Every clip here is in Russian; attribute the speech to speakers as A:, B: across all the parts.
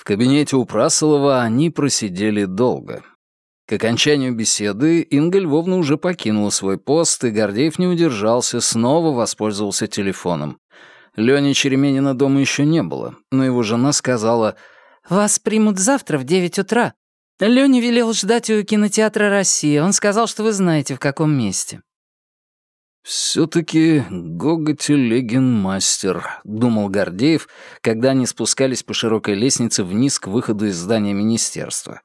A: В кабинете у Прасолова они просидели долго. К окончанию беседы Инга Львовна уже покинула свой пост, и Гордеев не удержался, снова воспользовался телефоном. Лёни Череменина дома еще не было, но его жена сказала «Вас примут завтра в девять утра. Лёня велел ждать у кинотеатра «Россия». Он сказал, что вы знаете, в каком месте». «Все-таки Гога Телегин мастер», — думал Гордеев, когда они спускались по широкой лестнице вниз к выходу из здания министерства.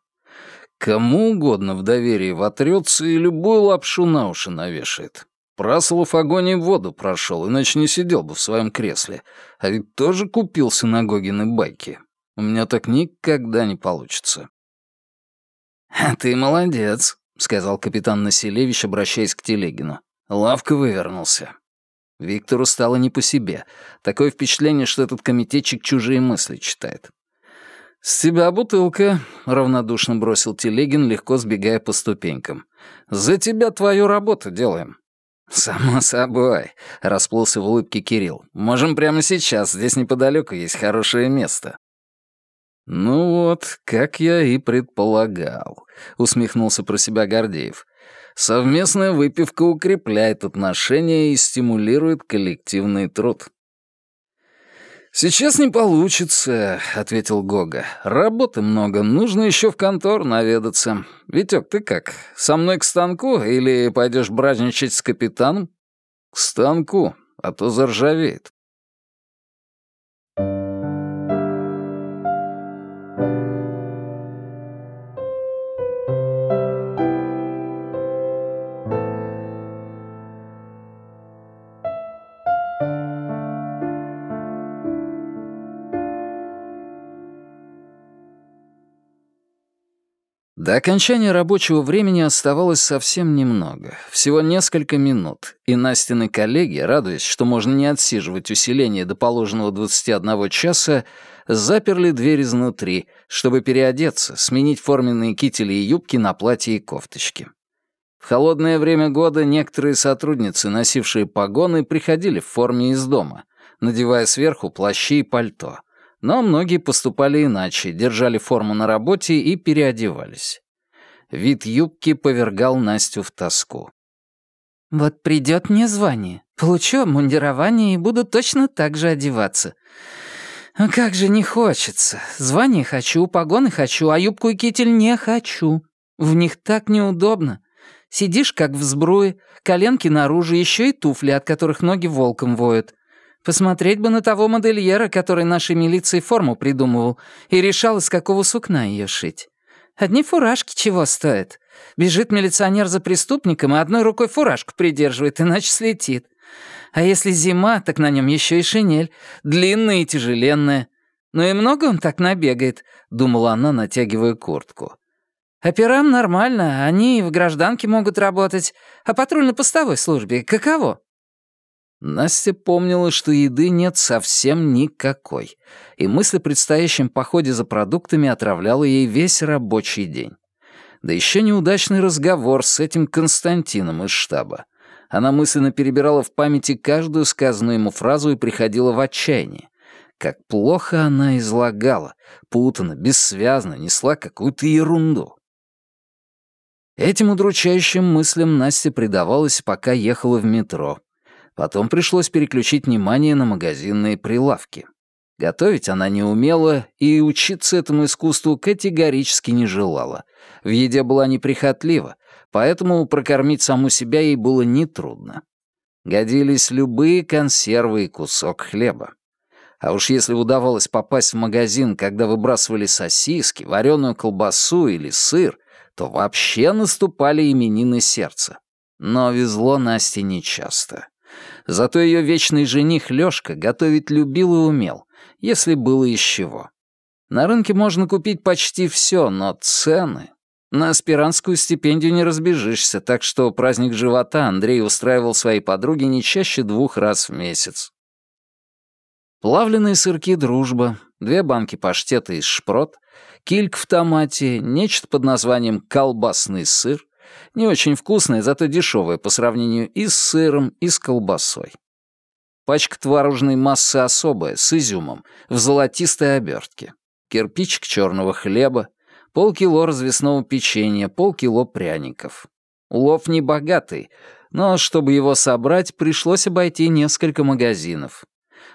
A: «Кому угодно в доверии вотрется и любую лапшу на уши навешает. Прасолов огонь и воду прошел, иначе не сидел бы в своем кресле. А ведь тоже купился на Гогины байки. У меня так никогда не получится». «Ты молодец», — сказал капитан Населевич, обращаясь к Телегину. Лавка вывернулся. Виктору стало не по себе. Такое впечатление, что этот комитетчик чужие мысли читает. «С тебя бутылка», — равнодушно бросил Телегин, легко сбегая по ступенькам. «За тебя твою работу делаем». «Само собой», — расплылся в улыбке Кирилл. «Можем прямо сейчас, здесь неподалеку есть хорошее место». «Ну вот, как я и предполагал», — усмехнулся про себя Гордеев. «Совместная выпивка укрепляет отношения и стимулирует коллективный труд». «Сейчас не получится», — ответил Гога. «Работы много, нужно еще в контор наведаться. Витек, ты как, со мной к станку или пойдешь бразничать с капитаном?» «К станку, а то заржавеет». До окончания рабочего времени оставалось совсем немного, всего несколько минут, и Настины коллеги, радуясь, что можно не отсиживать усиление до положенного 21 часа, заперли дверь изнутри, чтобы переодеться, сменить форменные кители и юбки на платье и кофточки. В холодное время года некоторые сотрудницы, носившие погоны, приходили в форме из дома, надевая сверху плащи и пальто. Но многие поступали иначе, держали форму на работе и переодевались. Вид юбки повергал Настю в тоску. «Вот придет мне звание, получу обмундирование и буду точно так же одеваться. А как же не хочется. Звание хочу, погоны хочу, а юбку и китель не хочу. В них так неудобно. Сидишь как в сбруе, коленки наружу, еще и туфли, от которых ноги волком воют. Посмотреть бы на того модельера, который нашей милиции форму придумывал и решал, из какого сукна ее шить. Одни фуражки чего стоят. Бежит милиционер за преступником и одной рукой фуражку придерживает, иначе слетит. А если зима, так на нем еще и шинель, длинная и тяжеленная. Ну и много он так набегает, думала она, натягивая куртку. Операм нормально, они в гражданке могут работать, а патрульно-постовой службе каково? Настя помнила, что еды нет совсем никакой, и мысль о предстоящем походе за продуктами отравляла ей весь рабочий день. Да еще неудачный разговор с этим Константином из штаба. Она мысленно перебирала в памяти каждую сказанную ему фразу и приходила в отчаяние. Как плохо она излагала, путанно, бессвязно, несла какую-то ерунду. Этим удручающим мыслям Настя предавалась, пока ехала в метро, Потом пришлось переключить внимание на магазинные прилавки. Готовить она не умела и учиться этому искусству категорически не желала. В еде была неприхотлива, поэтому прокормить саму себя ей было нетрудно. Годились любые консервы и кусок хлеба. А уж если удавалось попасть в магазин, когда выбрасывали сосиски, вареную колбасу или сыр, то вообще наступали именины сердца. Но везло Насте нечасто. Зато ее вечный жених Лёшка готовить любил и умел, если было из чего. На рынке можно купить почти все, но цены... На аспирантскую стипендию не разбежишься, так что праздник живота Андрей устраивал своей подруге не чаще двух раз в месяц. Плавленые сырки «Дружба», две банки паштета из шпрот, кильк в томате, нечто под названием «колбасный сыр», не очень вкусное, зато дешевое по сравнению и с сыром, и с колбасой. Пачка творожной массы особая, с изюмом, в золотистой обертке. кирпичик черного хлеба, полкило развесного печенья, полкило пряников. Улов не богатый, но чтобы его собрать, пришлось обойти несколько магазинов.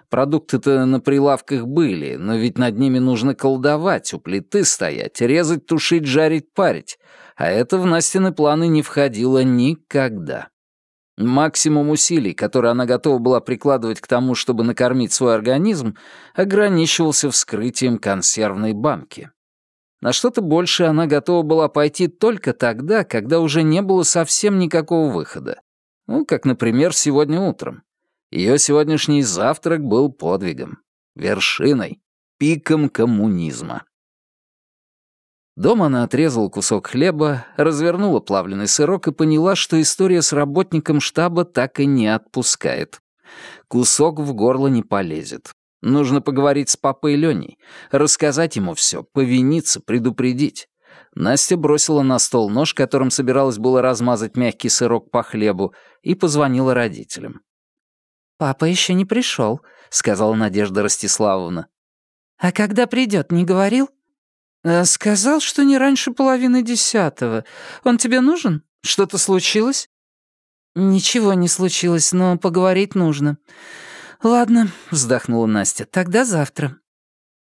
A: Продукты-то на прилавках были, но ведь над ними нужно колдовать, у плиты стоять, резать, тушить, жарить, парить. А это в Настины планы не входило никогда. Максимум усилий, которые она готова была прикладывать к тому, чтобы накормить свой организм, ограничивался вскрытием консервной банки. На что-то большее она готова была пойти только тогда, когда уже не было совсем никакого выхода. Ну, как, например, сегодня утром. Ее сегодняшний завтрак был подвигом, вершиной, пиком коммунизма. Дома она отрезала кусок хлеба, развернула плавленый сырок и поняла, что история с работником штаба так и не отпускает. Кусок в горло не полезет. Нужно поговорить с папой Леней, рассказать ему все, повиниться, предупредить. Настя бросила на стол нож, которым собиралась было размазать мягкий сырок по хлебу, и позвонила родителям.
B: «Папа еще не пришел», — сказала Надежда Ростиславовна. «А когда придет, не говорил?» «Э, «Сказал, что не раньше половины десятого. Он тебе нужен? Что-то случилось?» «Ничего не случилось, но поговорить нужно». «Ладно», — вздохнула Настя, — «тогда завтра».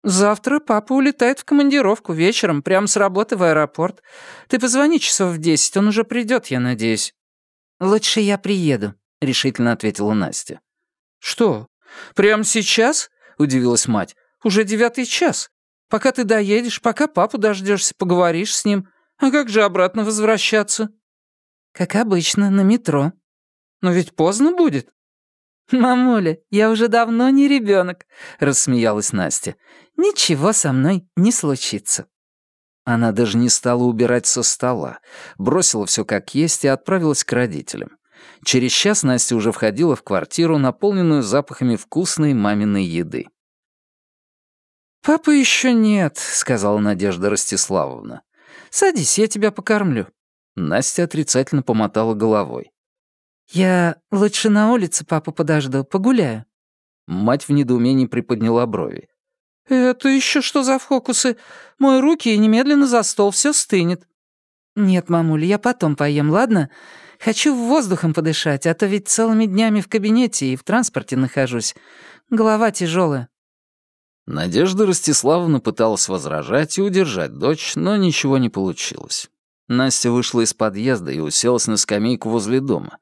B: «Завтра папа улетает в командировку вечером, прямо с работы в аэропорт. Ты позвони часов в десять, он уже придет, я надеюсь». «Лучше я приеду», — решительно ответила Настя. «Что, прямо сейчас?» — удивилась мать. «Уже девятый час. Пока ты доедешь, пока папу дождешься, поговоришь с ним. А как же обратно возвращаться?» «Как обычно, на метро». «Но ведь поздно будет». «Мамуля, я уже давно не ребенок», — рассмеялась Настя. «Ничего со мной не случится».
A: Она даже не стала убирать со стола, бросила все как есть и отправилась к родителям. Через час Настя уже входила в квартиру, наполненную запахами вкусной маминой еды.
B: «Папы еще нет», — сказала Надежда Ростиславовна. «Садись, я тебя покормлю».
A: Настя отрицательно помотала головой.
B: «Я лучше на улице папу подожду, погуляю».
A: Мать в недоумении приподняла брови.
B: «Это еще что за фокусы? Мой руки и немедленно за стол, все стынет». «Нет, мамуль, я потом поем, ладно? Хочу воздухом подышать, а то ведь целыми днями в кабинете и в транспорте нахожусь. Голова тяжелая.
A: Надежда Ростиславовна пыталась возражать и удержать дочь, но ничего не получилось. Настя вышла из подъезда и уселась на скамейку возле дома.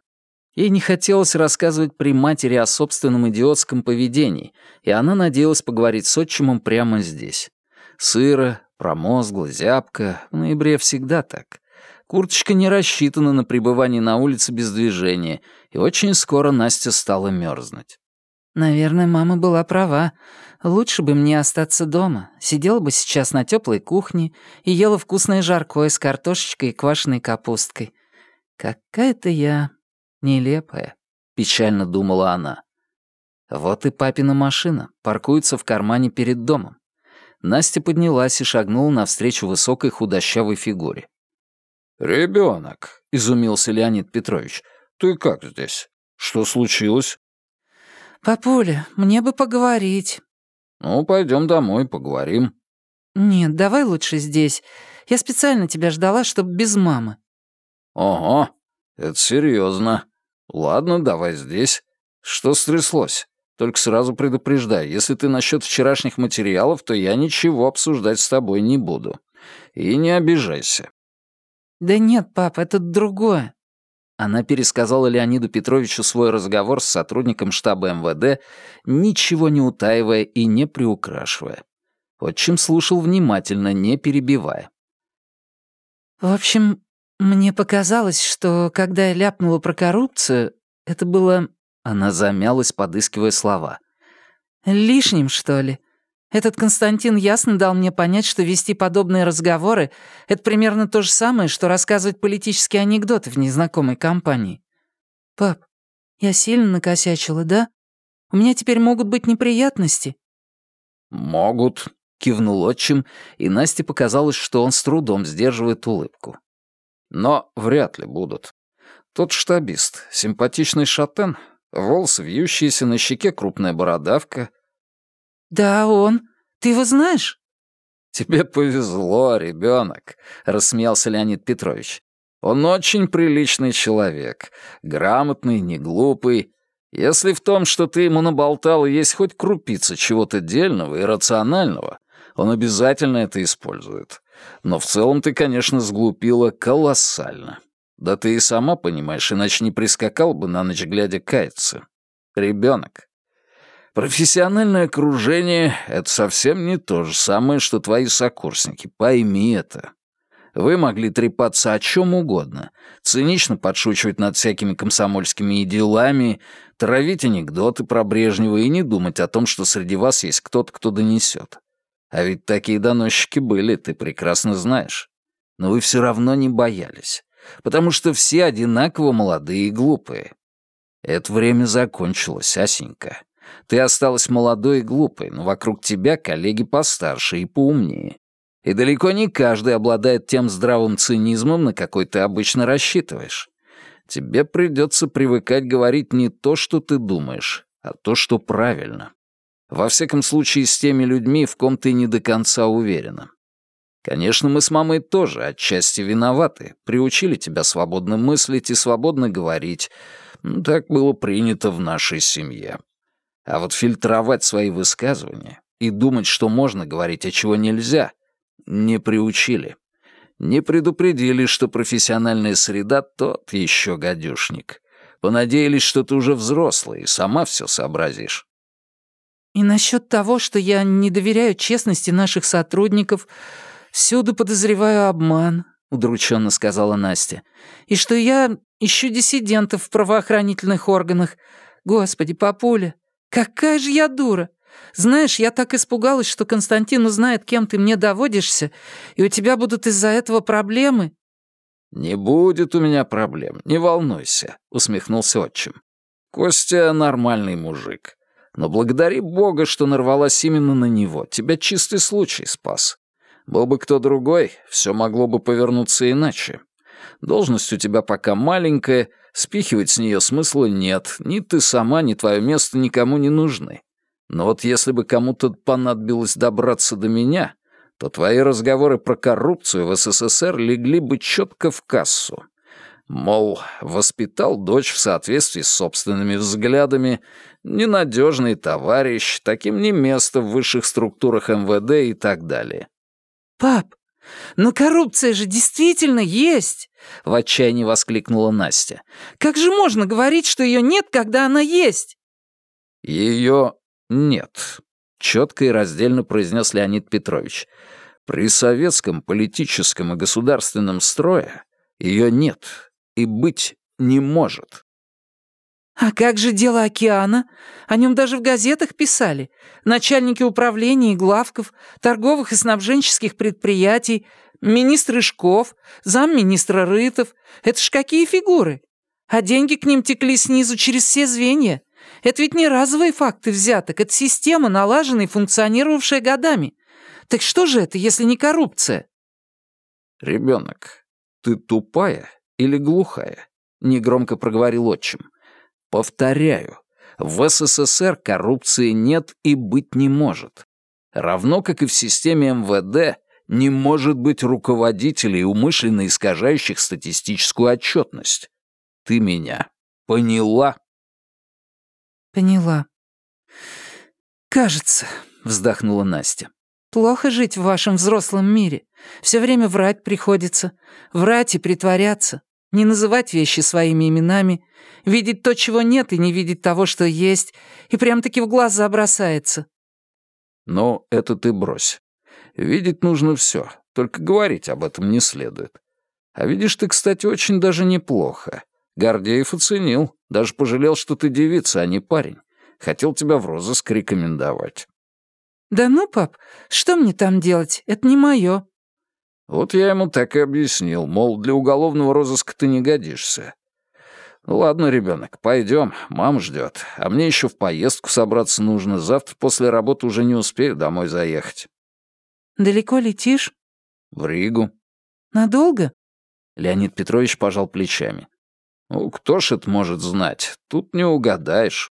A: Ей не хотелось рассказывать при матери о собственном идиотском поведении, и она надеялась поговорить с отчимом прямо здесь. Сыро, промозгло, зябко, в ноябре всегда так. Курточка не рассчитана на пребывание на улице без движения, и очень скоро Настя стала мерзнуть.
B: «Наверное, мама была права. Лучше бы мне остаться дома. Сидела бы сейчас на теплой кухне и ела вкусное жаркое с картошечкой и квашеной капусткой. Какая-то я нелепая», — печально думала она.
A: Вот и папина машина паркуется в кармане перед домом. Настя поднялась и шагнула навстречу высокой худощавой фигуре. «Ребенок», — изумился Леонид Петрович. «Ты как здесь? Что случилось?»
B: «Папуля, мне бы поговорить».
A: «Ну, пойдем домой, поговорим».
B: «Нет, давай лучше здесь. Я специально тебя ждала, чтобы без мамы».
A: «Ого, это серьезно. Ладно, давай здесь. Что стряслось? Только сразу предупреждай, если ты насчет вчерашних материалов, то я ничего обсуждать с тобой не буду. И не обижайся.
B: «Да нет, пап, это другое».
A: Она пересказала Леониду Петровичу свой разговор с сотрудником штаба МВД, ничего не утаивая и не приукрашивая. Отчим слушал внимательно, не перебивая.
B: «В общем, мне показалось, что когда я ляпнула про коррупцию, это было...» Она замялась, подыскивая слова. «Лишним, что ли? Этот Константин ясно дал мне понять, что вести подобные разговоры — это примерно то же самое, что рассказывать политические анекдоты в незнакомой компании. «Пап, я сильно накосячила, да? У меня теперь могут быть неприятности?»
A: «Могут», — кивнул отчим, и Насте показалось, что он с трудом сдерживает улыбку. «Но вряд ли будут. Тот штабист, симпатичный шатен, волосы вьющиеся, на щеке крупная бородавка —
B: «Да, он. Ты его знаешь?»
A: «Тебе повезло, ребенок», — рассмеялся Леонид Петрович. «Он очень приличный человек, грамотный, не глупый. Если в том, что ты ему наболтал, есть хоть крупица чего-то дельного и рационального, он обязательно это использует. Но в целом ты, конечно, сглупила колоссально. Да ты и сама понимаешь, иначе не прискакал бы на ночь глядя каяться. Ребенок. Профессиональное окружение — это совсем не то же самое, что твои сокурсники. Пойми это. Вы могли трепаться о чем угодно, цинично подшучивать над всякими комсомольскими делами, травить анекдоты про Брежнева и не думать о том, что среди вас есть кто-то, кто донесет. А ведь такие доносчики были, ты прекрасно знаешь. Но вы все равно не боялись, потому что все одинаково молодые и глупые. Это время закончилось, Асенька. Ты осталась молодой и глупой, но вокруг тебя коллеги постарше и поумнее. И далеко не каждый обладает тем здравым цинизмом, на какой ты обычно рассчитываешь. Тебе придется привыкать говорить не то, что ты думаешь, а то, что правильно. Во всяком случае, с теми людьми, в ком ты не до конца уверена. Конечно, мы с мамой тоже отчасти виноваты, приучили тебя свободно мыслить и свободно говорить. Так было принято в нашей семье. А вот фильтровать свои высказывания и думать, что можно говорить, а чего нельзя, не приучили. Не предупредили, что профессиональная среда тот еще гадюшник. Понадеялись, что ты уже взрослый и сама все сообразишь.
B: И насчет того, что я не доверяю честности наших сотрудников, всюду подозреваю обман, удрученно сказала Настя. И что я ищу диссидентов в правоохранительных органах. Господи, папуля, какая же я дура! Знаешь, я так испугалась, что Константин узнает, кем ты мне доводишься, и у тебя будут из-за этого проблемы».
A: «Не будет у меня проблем, не волнуйся», — усмехнулся отчим. «Костя нормальный мужик. Но благодари Бога, что нарвалась именно на него. Тебя чистый случай спас. Был бы кто другой, все могло бы повернуться иначе. Должность у тебя пока маленькая, спихивать с нее смысла нет. Ни ты сама, ни твое место никому не нужны. Но вот если бы кому-то понадобилось добраться до меня, то твои разговоры про коррупцию в СССР легли бы четко в кассу. Мол, воспитал дочь в соответствии с собственными взглядами, ненадежный товарищ, таким не место в высших структурах МВД и так далее.
B: «Пап, но коррупция же действительно есть!» — в отчаянии воскликнула Настя. «Как же можно говорить, что ее нет, когда она есть?»
A: «Ее «Нет», — четко и раздельно произнес Леонид Петрович. «При советском политическом и государственном строе ее нет и быть не может».
B: «А как же дело океана? О нем даже в газетах писали. Начальники управлений и главков, торговых и снабженческих предприятий, министр Ишков, замминистра Рытов. Это ж какие фигуры! А деньги к ним текли снизу через все звенья. Это ведь не разовые факты взяток, это система, налаженная и функционировавшая годами. Так что же это, если не коррупция?
A: Ребенок, ты тупая или глухая? Негромко проговорил отчим. Повторяю, в СССР коррупции нет и быть не может. Равно как и в системе МВД не может быть руководителей, умышленно искажающих статистическую отчетность. Ты меня поняла?
B: «Поняла». «Кажется», — вздохнула Настя. «Плохо жить в вашем взрослом мире. Все время врать приходится. Врать и притворяться. Не называть вещи своими именами. Видеть то, чего нет, и не видеть того, что есть. И прям-таки в глаза бросается».
A: «Ну, это ты брось. Видеть нужно все, только говорить об этом не следует. А видишь ты, кстати, очень даже неплохо. Гордеев оценил, даже пожалел, что ты девица, а не парень. Хотел тебя в розыск рекомендовать».
B: «Да ну, пап, что мне там делать? Это не мое».
A: Вот я ему так и объяснил, мол, для уголовного розыска ты не годишься. Ну ладно, ребенок, пойдем, мам ждет, а мне еще в поездку собраться нужно, завтра после работы уже не успею домой заехать.
B: Далеко летишь?
A: В Ригу.
B: Надолго?
A: Леонид Петрович пожал плечами. Ну, кто ж это может знать? Тут не угадаешь.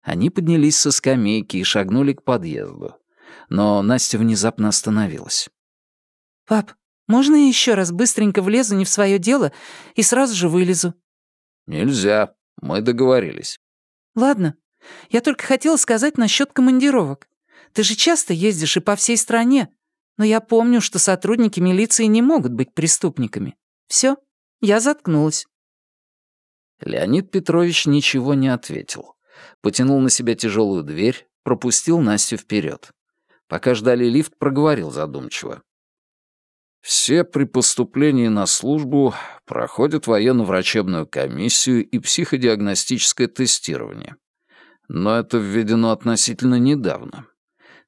A: Они поднялись со скамейки и шагнули к подъезду. но Настя внезапно остановилась.
B: «Пап, можно я еще раз быстренько влезу не в свое дело и сразу же вылезу?»
A: «Нельзя. Мы договорились».
B: «Ладно. Я только хотела сказать насчет командировок. Ты же часто ездишь и по всей стране. Но я помню, что сотрудники милиции не могут быть преступниками. Все, я заткнулась».
A: Леонид Петрович ничего не ответил. Потянул на себя тяжелую дверь, пропустил Настю вперед. Пока ждали лифт, проговорил задумчиво. Все при поступлении на службу проходят военно-врачебную комиссию и психодиагностическое тестирование. Но это введено относительно недавно.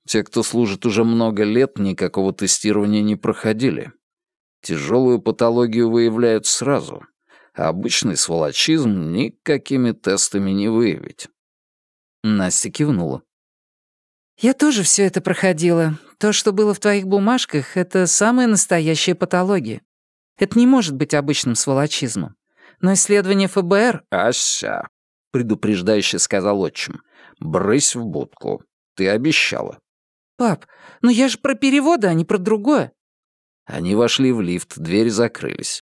A: Те, кто служит уже много лет, никакого тестирования не проходили. Тяжелую патологию выявляют сразу, а обычный сволочизм никакими тестами не выявить.
B: Настя кивнула. «Я тоже все это проходила. То, что было в твоих бумажках, это самая настоящая патология. Это не может быть обычным сволочизмом. Но исследование ФБР...»
A: «Ася», — предупреждающе сказал отчим, — «брысь в будку. Ты обещала».
B: «Пап, ну я же про переводы, а не про другое».
A: Они вошли в лифт, двери закрылись.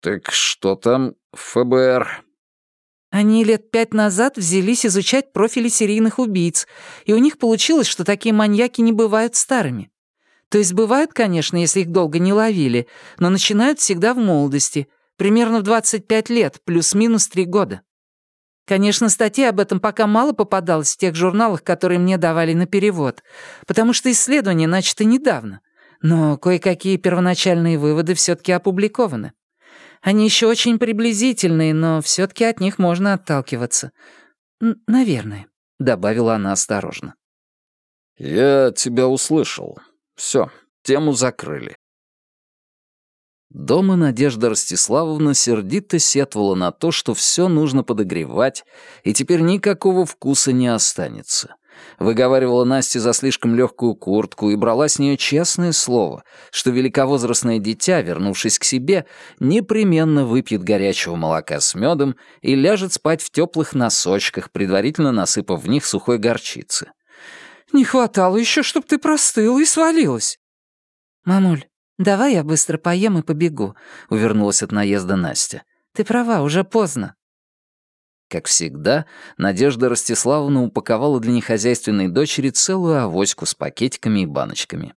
A: «Так что там ФБР?»
B: Они лет пять назад взялись изучать профили серийных убийц, и у них получилось, что такие маньяки не бывают старыми. То есть бывают, конечно, если их долго не ловили, но начинают всегда в молодости, примерно в 25 лет, плюс-минус 3 года. Конечно, статей об этом пока мало попадалось в тех журналах, которые мне давали на перевод, потому что исследование начато недавно, но кое-какие первоначальные выводы все таки опубликованы. Они еще очень приблизительные, но все-таки от них можно отталкиваться. Наверное», — добавила она осторожно.
A: «Я тебя услышал. Все, тему закрыли». Дома Надежда Ростиславовна сердито сетовала на то, что все нужно подогревать, и теперь никакого вкуса не останется выговаривала Насте за слишком легкую куртку и брала с нее честное слово, что великовозрастное дитя, вернувшись к себе, непременно выпьет горячего молока с медом и ляжет спать в теплых носочках, предварительно насыпав в них сухой горчицы.
B: «Не хватало еще, чтоб ты простыла и свалилась». «Мамуль, давай я быстро поем и побегу», — увернулась от наезда Настя. «Ты права, уже поздно».
A: Как всегда, Надежда Ростиславовна упаковала для нехозяйственной дочери целую авоську с пакетиками и баночками.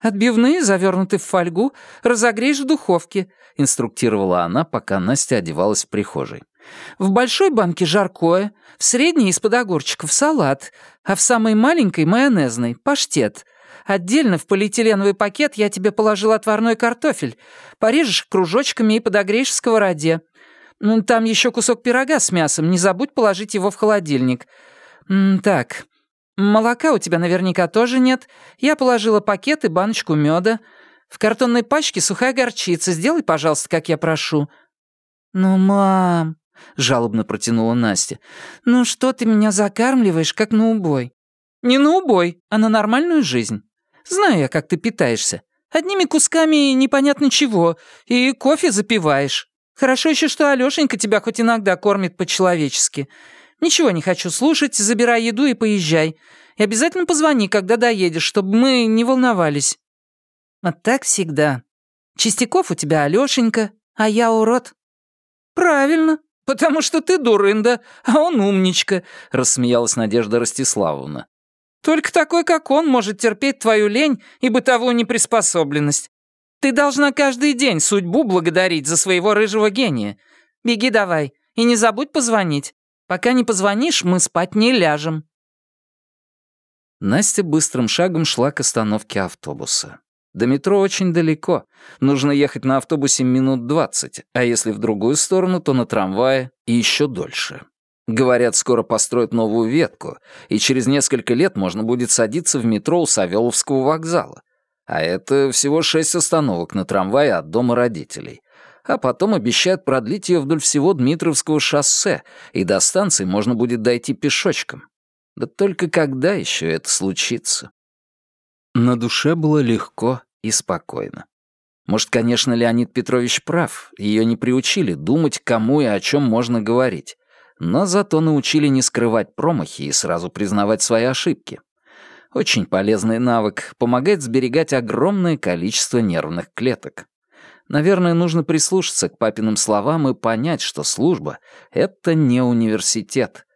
B: «Отбивные, завернуты в фольгу, разогреешь в духовке», — инструктировала она, пока Настя одевалась в прихожей. «В большой банке жаркое, в средней из-под огурчиков салат, а в самой маленькой майонезной — паштет. Отдельно в полиэтиленовый пакет я тебе положил отварной картофель. Порежешь кружочками и подогреешь в сковороде. Ну, там еще кусок пирога с мясом, не забудь положить его в холодильник. так, молока у тебя наверняка тоже нет. Я положила пакет и баночку меда. В картонной пачке сухая горчица. Сделай, пожалуйста, как я прошу». «Ну, мам», — жалобно протянула Настя, «ну что ты меня закармливаешь, как на убой?» «Не на убой, а на нормальную жизнь. Знаю я, как ты питаешься. Одними кусками непонятно чего, и кофе запиваешь. Хорошо еще, что Алёшенька тебя хоть иногда кормит по-человечески. Ничего не хочу слушать, забирай еду и поезжай. И обязательно позвони, когда доедешь, чтобы мы не волновались. Вот так всегда. Чистяков у тебя Алёшенька, а я урод. Правильно, потому что ты дурында, а он умничка, рассмеялась Надежда Ростиславовна. Только такой, как он, может терпеть твою лень и бытовую неприспособленность. Ты должна каждый день судьбу благодарить за своего рыжего гения. Беги давай и не забудь позвонить. Пока не позвонишь, мы спать не ляжем».
A: Настя быстрым шагом шла к остановке автобуса. До метро очень далеко. Нужно ехать на автобусе минут двадцать, а если в другую сторону, то на трамвае и еще дольше. Говорят, скоро построят новую ветку, и через несколько лет можно будет садиться в метро у Савеловского вокзала. А это всего шесть остановок на трамвае от дома родителей. А потом обещают продлить ее вдоль всего Дмитровского шоссе, и до станции можно будет дойти пешочком. Да только когда еще это случится? На душе было легко и спокойно. Может, конечно, Леонид Петрович прав, ее не приучили думать, кому и о чем можно говорить, но зато научили не скрывать промахи и сразу признавать свои ошибки. Очень полезный навык, помогает сберегать огромное количество нервных клеток. Наверное, нужно прислушаться к папиным словам и понять, что служба — это не университет.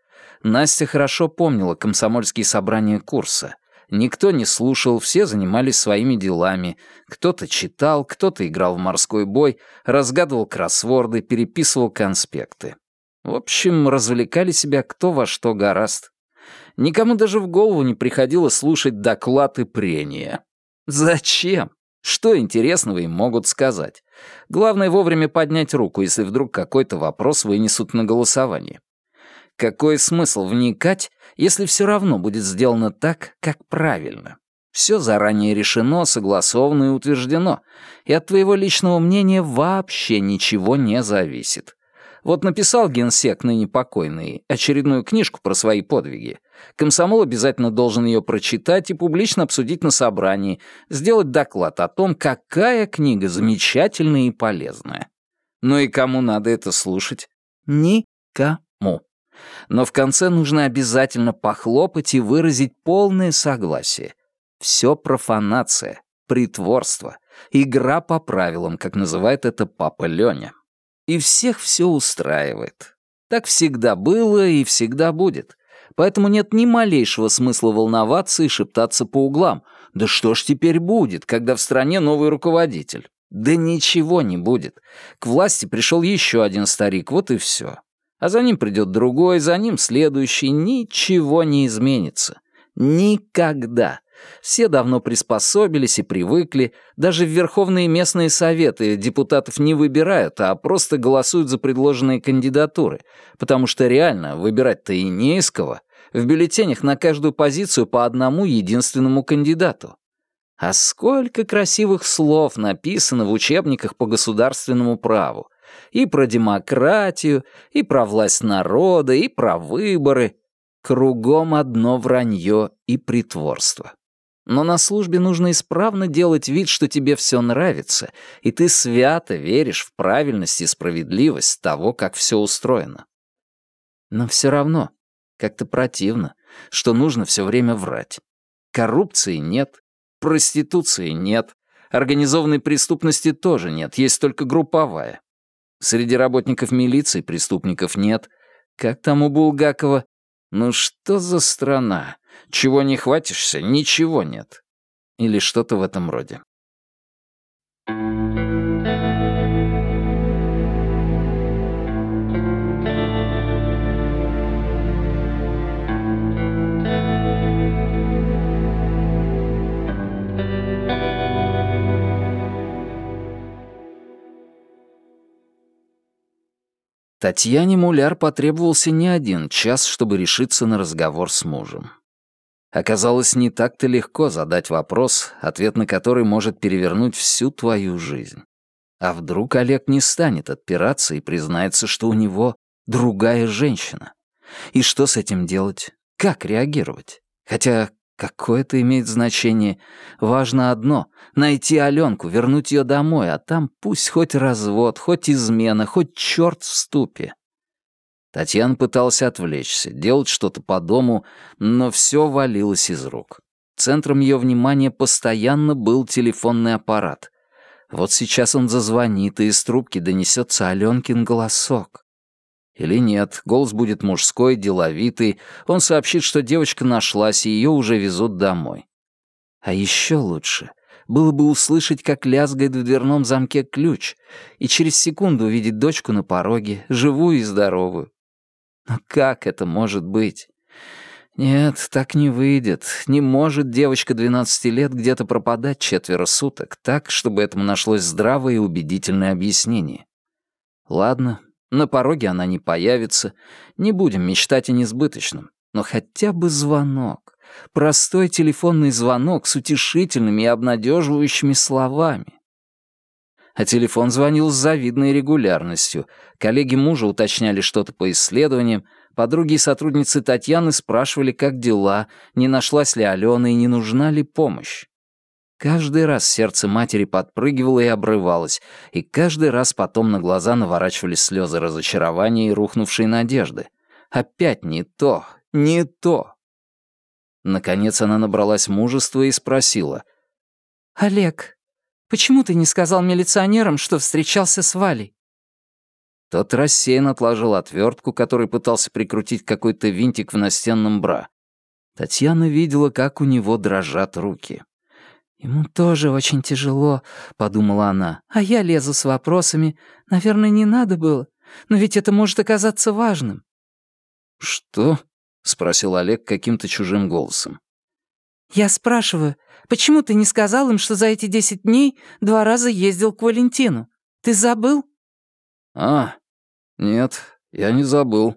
A: Настя хорошо помнила комсомольские собрания курса. Никто не слушал, все занимались своими делами. Кто-то читал, кто-то играл в морской бой, разгадывал кроссворды, переписывал конспекты. В общем, развлекали себя кто во что гораст. Никому даже в голову не приходило слушать доклад и прения. Зачем? Что интересного им могут сказать? Главное вовремя поднять руку, если вдруг какой-то вопрос вынесут на голосование. Какой смысл вникать, если все равно будет сделано так, как правильно? Все заранее решено, согласовано и утверждено, и от твоего личного мнения вообще ничего не зависит. Вот написал генсек ныне покойный очередную книжку про свои подвиги. Комсомол обязательно должен ее прочитать и публично обсудить на собрании, сделать доклад о том, какая книга замечательная и полезная. Ну и кому надо это слушать? Никому. Но в конце нужно обязательно похлопать и выразить полное согласие. Все профанация, притворство, игра по правилам, как называет это папа Лёня и всех все устраивает. Так всегда было и всегда будет. Поэтому нет ни малейшего смысла волноваться и шептаться по углам. Да что ж теперь будет, когда в стране новый руководитель? Да ничего не будет. К власти пришел еще один старик, вот и все. А за ним придет другой, за ним следующий. Ничего не изменится. Никогда. Все давно приспособились и привыкли. Даже в Верховные местные советы депутатов не выбирают, а просто голосуют за предложенные кандидатуры, потому что реально выбирать-то и не из кого. В бюллетенях на каждую позицию по одному единственному кандидату. А сколько красивых слов написано в учебниках по государственному праву. И про демократию, и про власть народа, и про выборы. Кругом одно вранье и притворство. Но на службе нужно исправно делать вид, что тебе все нравится, и ты свято веришь в правильность и справедливость того, как все устроено. Но все равно как-то противно, что нужно все время врать. Коррупции нет, проституции нет, организованной преступности тоже нет, есть только групповая. Среди работников милиции преступников нет. Как там у Булгакова? Ну что за страна? Чего не хватишься, ничего нет. Или что-то в этом роде. Татьяне Муляр потребовался не один час, чтобы решиться на разговор с мужем. Оказалось, не так-то легко задать вопрос, ответ на который может перевернуть всю твою жизнь. А вдруг Олег не станет отпираться и признается, что у него другая женщина? И что с этим делать? Как реагировать? Хотя какое это имеет значение? Важно одно — найти Аленку, вернуть ее домой, а там пусть хоть развод, хоть измена, хоть черт в ступе. Татьяна пыталась отвлечься, делать что-то по дому, но все валилось из рук. Центром ее внимания постоянно был телефонный аппарат. Вот сейчас он зазвонит, и из трубки донесется Аленкин голосок. Или нет, голос будет мужской, деловитый, он сообщит, что девочка нашлась, и ее уже везут домой. А еще лучше было бы услышать, как лязгает в дверном замке ключ, и через секунду увидеть дочку на пороге, живую и здоровую, но как это может быть? Нет, так не выйдет. Не может девочка 12 лет где-то пропадать четверо суток, так, чтобы этому нашлось здравое и убедительное объяснение. Ладно, на пороге она не появится. Не будем мечтать о несбыточном. Но хотя бы звонок. Простой телефонный звонок с утешительными и обнадеживающими словами. А телефон звонил с завидной регулярностью. Коллеги мужа уточняли что-то по исследованиям, подруги и сотрудницы Татьяны спрашивали, как дела, не нашлась ли Алена и не нужна ли помощь. Каждый раз сердце матери подпрыгивало и обрывалось, и каждый раз потом на глаза наворачивались слезы разочарования и рухнувшей надежды. Опять не то, не то. Наконец она набралась мужества и спросила.
B: «Олег, почему ты не сказал милиционерам, что встречался с Валей?»
A: Тот рассеянно отложил отвертку, который пытался прикрутить какой-то винтик в настенном бра. Татьяна видела, как у него дрожат руки.
B: «Ему тоже очень тяжело», — подумала она. «А я лезу с вопросами. Наверное, не надо было. Но ведь это может оказаться важным».
A: «Что?» — спросил Олег каким-то чужим голосом.
B: «Я спрашиваю, почему ты не сказал им, что за эти десять дней два раза ездил к Валентину? Ты забыл?»
A: «А, нет, я не забыл».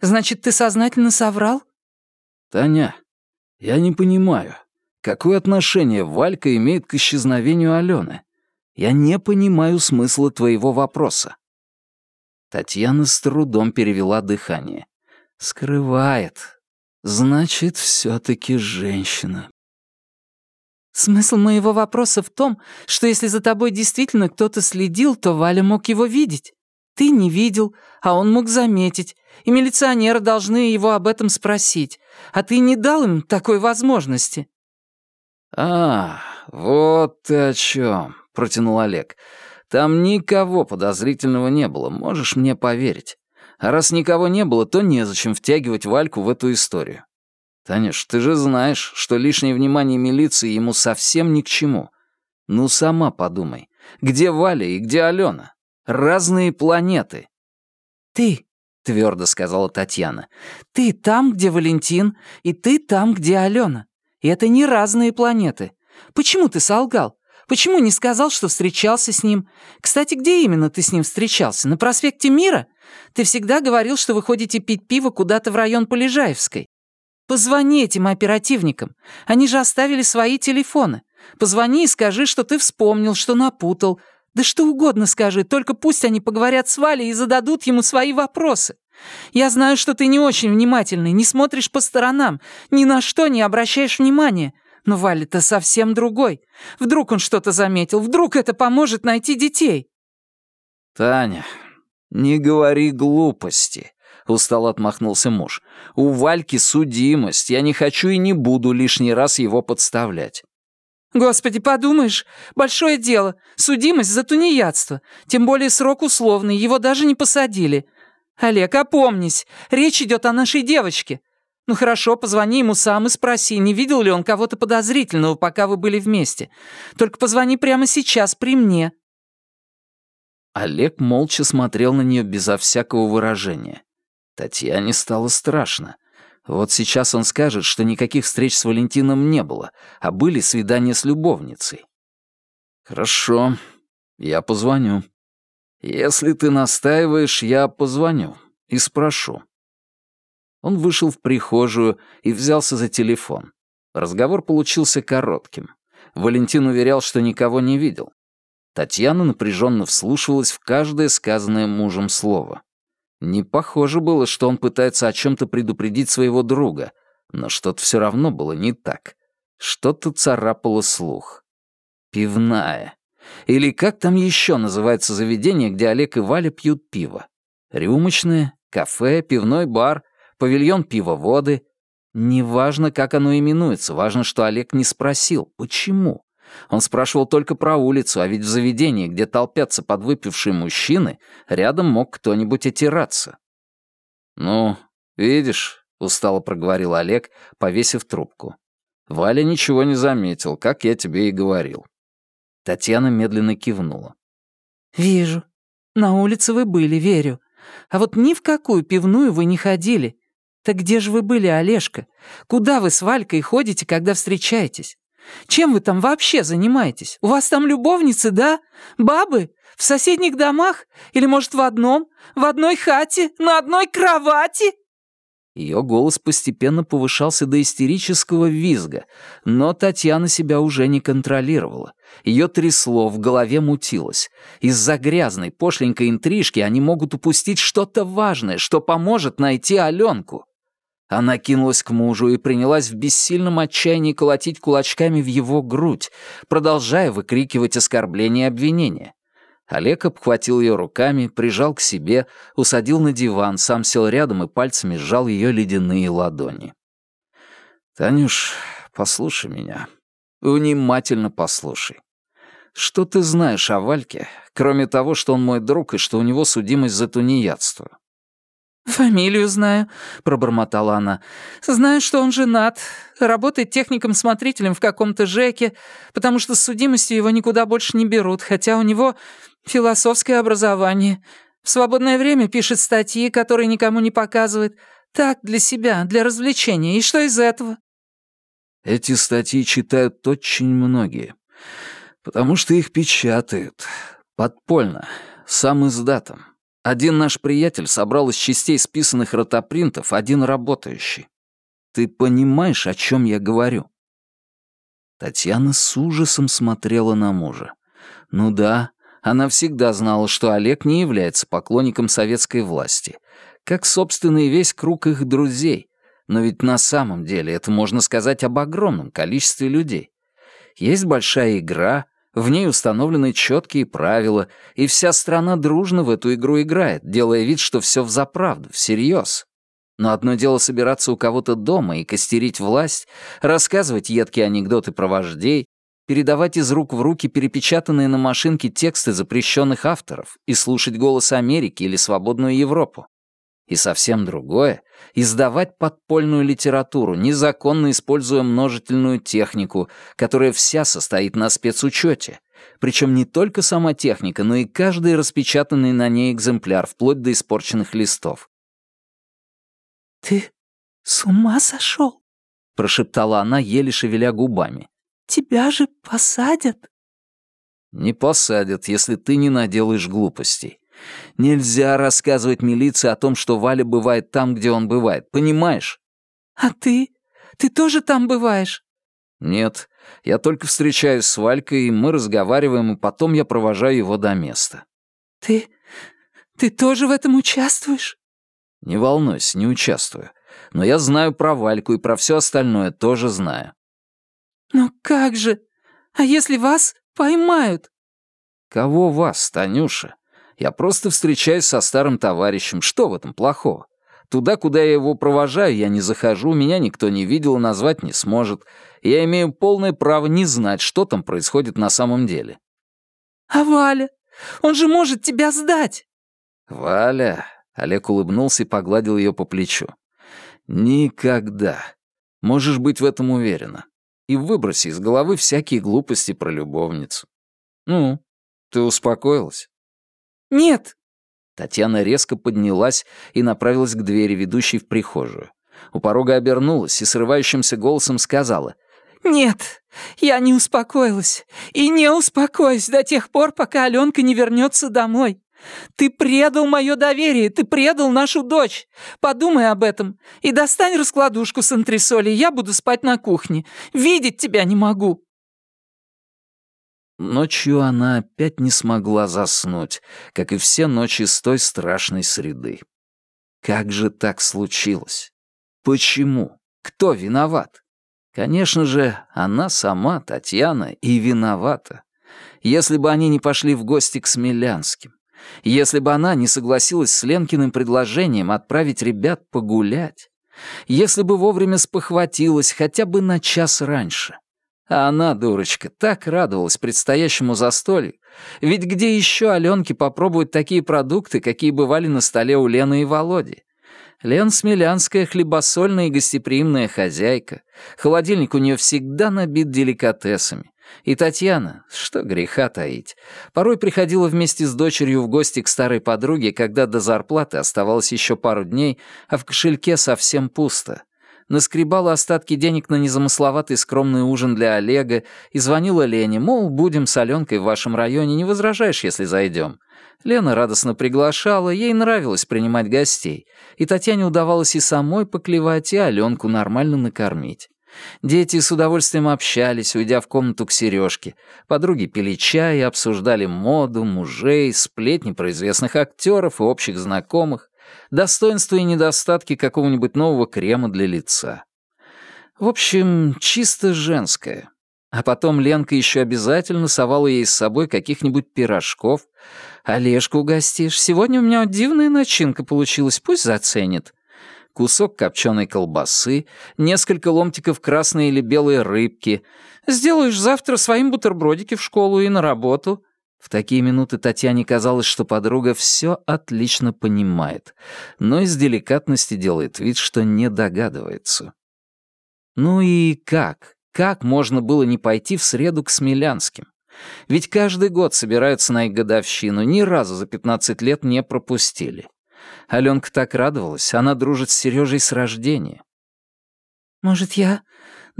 B: «Значит, ты сознательно соврал?»
A: «Таня, я не понимаю, какое отношение Валька имеет к исчезновению Алены? Я не понимаю смысла твоего вопроса». Татьяна с трудом перевела дыхание. «Скрывает. Значит, все-таки женщина».
B: «Смысл моего вопроса в том, что если за тобой действительно кто-то следил, то Валя мог его видеть. Ты не видел, а он мог заметить, и милиционеры должны его об этом спросить. А ты не дал им такой возможности».
A: «А, вот ты о чем», — протянул Олег. Там никого подозрительного не было, можешь мне поверить. А раз никого не было, то незачем втягивать Вальку в эту историю. Танюш, ты же знаешь, что лишнее внимание милиции ему совсем ни к чему. Ну, сама подумай, где Валя и где Алена? Разные планеты.
B: «Ты», — твердо сказала Татьяна, — «ты там, где Валентин, и ты там, где Алена. И это не разные планеты. Почему ты солгал? Почему не сказал, что встречался с ним? Кстати, где именно ты с ним встречался? На проспекте Мира? Ты всегда говорил, что вы ходите пить пиво куда-то в район Полежаевской. Позвони этим оперативникам. Они же оставили свои телефоны. Позвони и скажи, что ты вспомнил, что напутал. Да что угодно скажи, только пусть они поговорят с Валей и зададут ему свои вопросы. Я знаю, что ты не очень внимательный, не смотришь по сторонам, ни на что не обращаешь внимания. Но Валя-то совсем другой. Вдруг он что-то заметил, вдруг это поможет найти детей.
A: «Таня, не говори глупости», — устало отмахнулся муж. «У Вальки судимость, я не хочу и не буду лишний раз его подставлять».
B: «Господи, подумаешь, большое дело, судимость за тунеядство, тем более срок условный, его даже не посадили. Олег, опомнись, речь идет о нашей девочке. «Ну хорошо, позвони ему сам и спроси, не видел ли он кого-то подозрительного, пока вы были вместе. Только позвони прямо сейчас при мне».
A: Олег молча смотрел на нее безо всякого выражения. Татьяне стало страшно. Вот сейчас он скажет, что никаких встреч с Валентином не было, а были свидания с любовницей. «Хорошо, я позвоню. Если ты настаиваешь, я позвоню и спрошу. Он вышел в прихожую и взялся за телефон. Разговор получился коротким. Валентин уверял, что никого не видел. Татьяна напряженно вслушивалась в каждое сказанное мужем слово. Не похоже было, что он пытается о чем-то предупредить своего друга, но что-то все равно было не так. Что-то царапало слух. Пивная. Или как там еще называется заведение, где Олег и Валя пьют пиво? Рюмочное, кафе, пивной бар павильон пива-воды. Неважно, как оно именуется, важно, что Олег не спросил, почему. Он спрашивал только про улицу, а ведь в заведении, где толпятся подвыпившие мужчины, рядом мог кто-нибудь отираться. «Ну, видишь», — устало проговорил Олег, повесив трубку. «Валя ничего не заметил, как я тебе и говорил». Татьяна медленно кивнула.
B: «Вижу. На улице вы были, верю. А вот ни в какую пивную вы не ходили. «Так где же вы были, Олежка? Куда вы с Валькой ходите, когда встречаетесь? Чем вы там вообще занимаетесь? У вас там любовницы, да? Бабы? В соседних домах? Или, может, в одном? В одной хате? На одной кровати?»
A: Ее голос постепенно повышался до истерического визга, но Татьяна себя уже не контролировала. Ее трясло, в голове мутилось. Из-за грязной, пошленькой интрижки они могут упустить что-то важное, что поможет найти Аленку. Она кинулась к мужу и принялась в бессильном отчаянии колотить кулачками в его грудь, продолжая выкрикивать оскорбления и обвинения. Олег обхватил ее руками, прижал к себе, усадил на диван, сам сел рядом и пальцами сжал ее ледяные ладони. Танюш, послушай меня. Внимательно послушай. Что ты знаешь о Вальке, кроме того, что он мой друг и что у него судимость за тунеядство?
B: «Фамилию знаю», — пробормотала она. «Знаю, что он женат, работает техником-смотрителем в каком-то ЖЭКе, потому что с судимостью его никуда больше не берут, хотя у него философское образование. В свободное время пишет статьи, которые никому не показывает. Так, для себя, для развлечения. И что из этого?»
A: Эти статьи читают очень многие. Потому что их печатают. Подпольно. Сам издатом. Один наш приятель собрал из частей списанных ротопринтов один работающий. Ты понимаешь, о чем я говорю?» Татьяна с ужасом смотрела на мужа. Ну да, она всегда знала, что Олег не является поклонником советской власти, как, собственно, весь круг их друзей. Но ведь на самом деле это можно сказать об огромном количестве людей. Есть большая игра, в ней установлены четкие правила, и вся страна дружно в эту игру играет, делая вид, что все взаправду, всерьез. Но одно дело собираться у кого-то дома и костерить власть, рассказывать едкие анекдоты про вождей, передавать из рук в руки перепечатанные на машинке тексты запрещенных авторов и слушать голос Америки или свободную Европу. И совсем другое — издавать подпольную литературу, незаконно используя множительную технику, которая вся состоит на спецучете. Причем не только сама техника, но и каждый распечатанный на ней экземпляр, вплоть до испорченных листов.
B: «Ты с ума сошел?» — прошептала она, еле шевеля губами. «Тебя же посадят?»
A: «Не посадят, если ты не наделаешь глупостей. Нельзя рассказывать милиции о том, что Валя бывает там, где он бывает, понимаешь?
B: А ты? Ты тоже там бываешь?
A: Нет, я только встречаюсь с Валькой, и мы разговариваем, и потом я провожаю его до места.
B: Ты... ты тоже в этом участвуешь?
A: Не волнуйся, не участвую. Но я знаю про Вальку и про все остальное тоже знаю.
B: Но как же? А если вас поймают?
A: Кого вас, Танюша? Я просто встречаюсь со старым товарищем. Что в этом плохого? Туда, куда я его провожаю, я не захожу, меня никто не видел и назвать не сможет. Я имею полное право не знать, что там происходит на самом деле.
B: А Валя? Он же может тебя сдать.
A: Валя? Олег улыбнулся и погладил ее по плечу. Никогда. Можешь быть в этом уверена. И выброси из головы всякие глупости про любовницу. Ну, ты успокоилась?
B: «Нет!»
A: Татьяна резко поднялась и направилась к двери, ведущей в прихожую. У порога обернулась и срывающимся голосом сказала.
B: «Нет, я не успокоилась. И не успокоюсь до тех пор, пока Аленка не вернется домой. Ты предал мое доверие, ты предал нашу дочь. Подумай об этом и достань раскладушку с антресолей, я буду спать на кухне. Видеть тебя не могу».
A: Ночью она опять не смогла заснуть, как и все ночи с той страшной среды. Как же так случилось? Почему? Кто виноват? Конечно же, она сама, Татьяна, и виновата. Если бы они не пошли в гости к Смелянским, если бы она не согласилась с Ленкиным предложением отправить ребят погулять, если бы вовремя спохватилась хотя бы на час раньше, а она, дурочка, так радовалась предстоящему застолью. Ведь где еще Аленке попробовать такие продукты, какие бывали на столе у Лены и Володи? Лен Смелянская хлебосольная и гостеприимная хозяйка. Холодильник у нее всегда набит деликатесами. И Татьяна, что греха таить, порой приходила вместе с дочерью в гости к старой подруге, когда до зарплаты оставалось еще пару дней, а в кошельке совсем пусто наскребала остатки денег на незамысловатый скромный ужин для Олега и звонила Лене, мол, будем с Аленкой в вашем районе, не возражаешь, если зайдем. Лена радостно приглашала, ей нравилось принимать гостей, и Татьяне удавалось и самой поклевать, и Аленку нормально накормить. Дети с удовольствием общались, уйдя в комнату к Сережке. Подруги пили чай и обсуждали моду, мужей, сплетни про известных актеров и общих знакомых достоинства и недостатки какого-нибудь нового крема для лица. В общем, чисто женское. А потом Ленка еще обязательно совала ей с собой каких-нибудь пирожков. «Олежку угостишь. Сегодня у меня дивная начинка получилась, пусть заценит». кусок копченой колбасы, несколько ломтиков красной или белой рыбки. «Сделаешь завтра своим бутербродики в школу и на работу». В такие минуты Татьяне казалось, что подруга все отлично понимает, но из деликатности делает вид, что не догадывается. Ну и как? Как можно было не пойти в среду к Смелянским? Ведь каждый год собираются на их годовщину, ни разу за 15 лет не пропустили. Аленка так радовалась, она дружит с Сережей с рождения.
B: «Может, я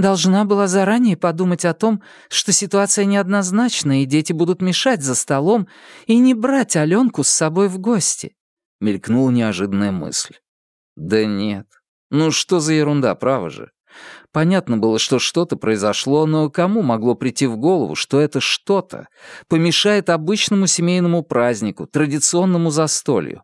B: должна была заранее подумать о том, что ситуация неоднозначна, и дети будут мешать за столом, и не брать Аленку с собой в гости?»
A: — мелькнула неожиданная мысль. «Да нет. Ну что за ерунда, право же. Понятно было, что что-то произошло, но кому могло прийти в голову, что это что-то помешает обычному семейному празднику, традиционному застолью?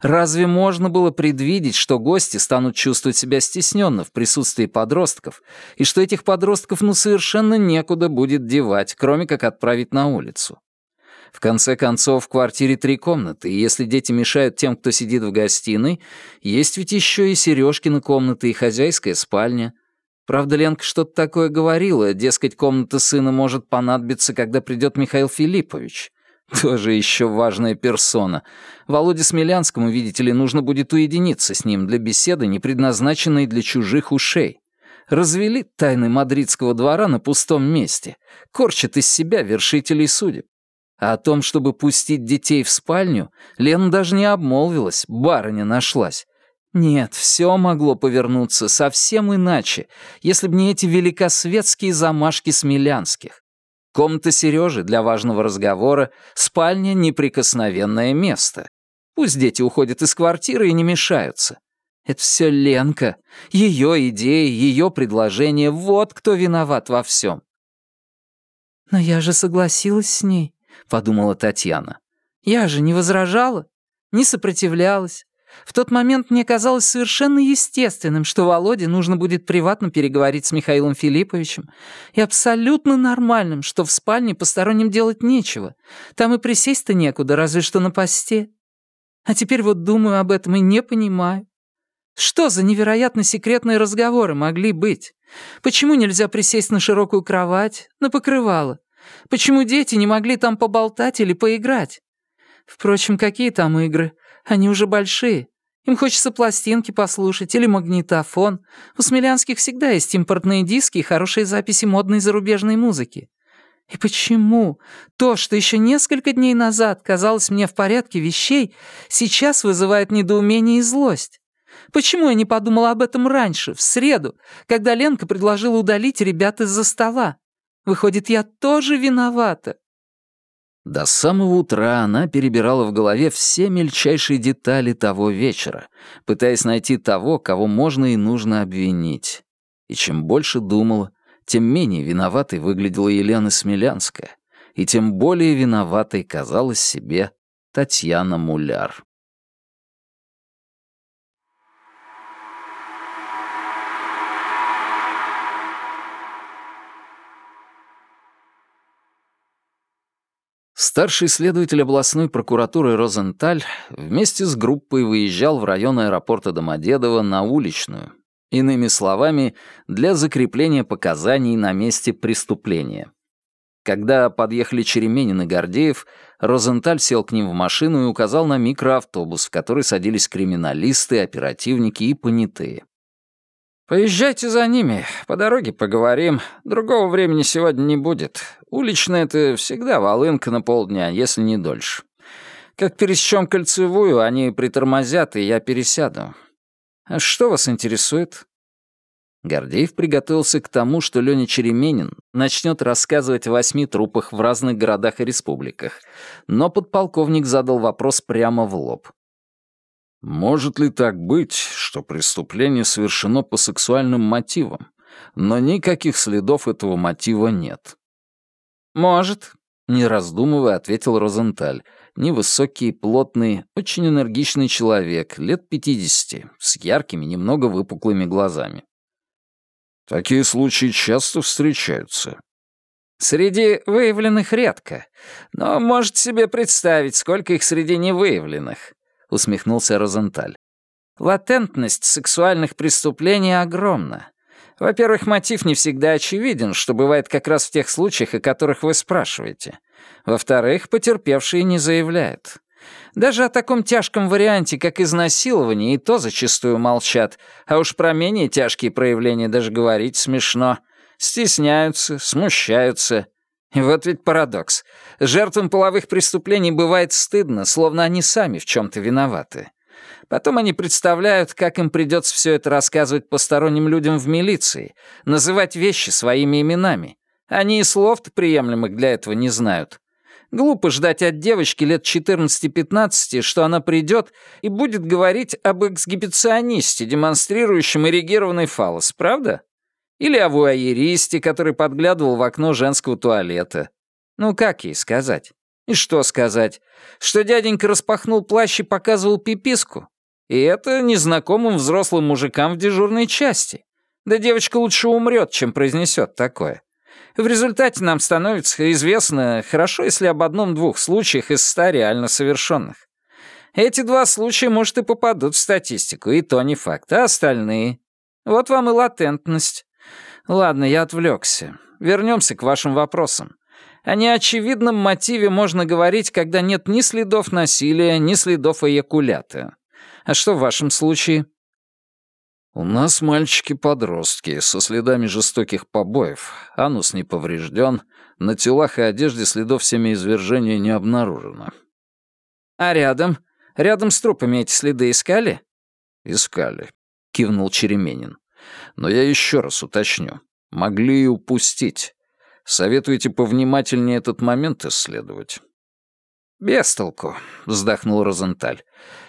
A: Разве можно было предвидеть, что гости станут чувствовать себя стесненно в присутствии подростков, и что этих подростков ну совершенно некуда будет девать, кроме как отправить на улицу? В конце концов, в квартире три комнаты, и если дети мешают тем, кто сидит в гостиной, есть ведь еще и Сережкина комната и хозяйская спальня. Правда, Ленка что-то такое говорила, дескать, комната сына может понадобиться, когда придет Михаил Филиппович. Тоже еще важная персона. Володе Смелянскому, видите ли, нужно будет уединиться с ним для беседы, не предназначенной для чужих ушей. Развели тайны мадридского двора на пустом месте. Корчат из себя вершителей судеб. А о том, чтобы пустить детей в спальню, Лена даже не обмолвилась, барыня нашлась. Нет, все могло повернуться совсем иначе, если б не эти великосветские замашки Смелянских. Комната Сережи для важного разговора, спальня — неприкосновенное место. Пусть дети уходят из квартиры и не мешаются. Это все Ленка, ее идеи, ее предложения, вот кто виноват во всем.
B: «Но я же согласилась с ней», — подумала Татьяна. «Я же не возражала, не сопротивлялась, в тот момент мне казалось совершенно естественным, что Володе нужно будет приватно переговорить с Михаилом Филипповичем, и абсолютно нормальным, что в спальне посторонним делать нечего. Там и присесть-то некуда, разве что на посте. А теперь вот думаю об этом и не понимаю. Что за невероятно секретные разговоры могли быть? Почему нельзя присесть на широкую кровать, на покрывало? Почему дети не могли там поболтать или поиграть? Впрочем, какие там игры? Они уже большие. Им хочется пластинки послушать или магнитофон. У Смелянских всегда есть импортные диски и хорошие записи модной зарубежной музыки. И почему то, что еще несколько дней назад казалось мне в порядке вещей, сейчас вызывает недоумение и злость? Почему я не подумала об этом раньше, в среду, когда Ленка предложила удалить ребят из-за стола? Выходит, я тоже виновата.
A: До самого утра она перебирала в голове все мельчайшие детали того вечера, пытаясь найти того, кого можно и нужно обвинить. И чем больше думала, тем менее виноватой выглядела Елена Смелянская, и тем более виноватой казалась себе Татьяна Муляр. Старший следователь областной прокуратуры Розенталь вместе с группой выезжал в район аэропорта Домодедово на уличную. Иными словами, для закрепления показаний на месте преступления. Когда подъехали Череменин и Гордеев, Розенталь сел к ним в машину и указал на микроавтобус, в который садились криминалисты, оперативники и понятые. «Поезжайте за ними, по дороге поговорим. Другого времени сегодня не будет. Уличная — это всегда волынка на полдня, если не дольше. Как пересечем кольцевую, они притормозят, и я пересяду. А что вас интересует?» Гордеев приготовился к тому, что Леня Череменин начнет рассказывать о восьми трупах в разных городах и республиках, но подполковник задал вопрос прямо в лоб. Может ли так быть, что преступление совершено по сексуальным мотивам, но никаких следов этого мотива нет? Может, не раздумывая, ответил Розенталь, невысокий, плотный, очень энергичный человек, лет пятидесяти, с яркими, немного выпуклыми глазами. Такие случаи часто встречаются. Среди выявленных редко, но можете себе представить, сколько их среди невыявленных усмехнулся Розенталь.
B: Латентность сексуальных преступлений огромна. Во-первых, мотив не всегда очевиден, что бывает как раз в тех случаях, о которых вы спрашиваете. Во-вторых, потерпевшие не заявляют. Даже о таком тяжком варианте, как изнасилование, и то зачастую молчат, а уж про менее тяжкие проявления даже говорить смешно. Стесняются, смущаются. И вот ведь парадокс. Жертвам половых преступлений бывает стыдно, словно они сами в чем-то виноваты. Потом они представляют, как им придется все это рассказывать посторонним людям в милиции, называть вещи своими именами. Они и слов-то приемлемых для этого не знают. Глупо ждать от девочки лет 14-15, что она придет и будет говорить об эксгибиционисте, демонстрирующем эрегированный фалос, правда? Или о вуайеристе, который подглядывал в окно женского туалета. Ну как ей сказать? И что сказать? Что дяденька распахнул плащ и показывал пиписку? И это незнакомым взрослым мужикам в дежурной части. Да девочка лучше умрет, чем произнесет такое. В результате нам становится известно, хорошо, если об одном-двух случаях из ста реально совершенных. Эти два случая, может, и попадут в статистику, и то не факт, а остальные. Вот вам и латентность. Ладно, я отвлекся. Вернемся к вашим вопросам. О неочевидном мотиве можно говорить, когда нет ни следов насилия, ни следов эякулята. А что в вашем случае?
A: «У нас мальчики-подростки, со следами жестоких побоев. Анус не поврежден, на телах и одежде следов семяизвержения не обнаружено».
B: «А рядом? Рядом с трупами эти следы искали?»
A: «Искали», — кивнул Череменин. «Но я еще раз уточню. Могли и упустить. Советуете повнимательнее этот момент исследовать?»
B: «Без толку», — вздохнул Розенталь.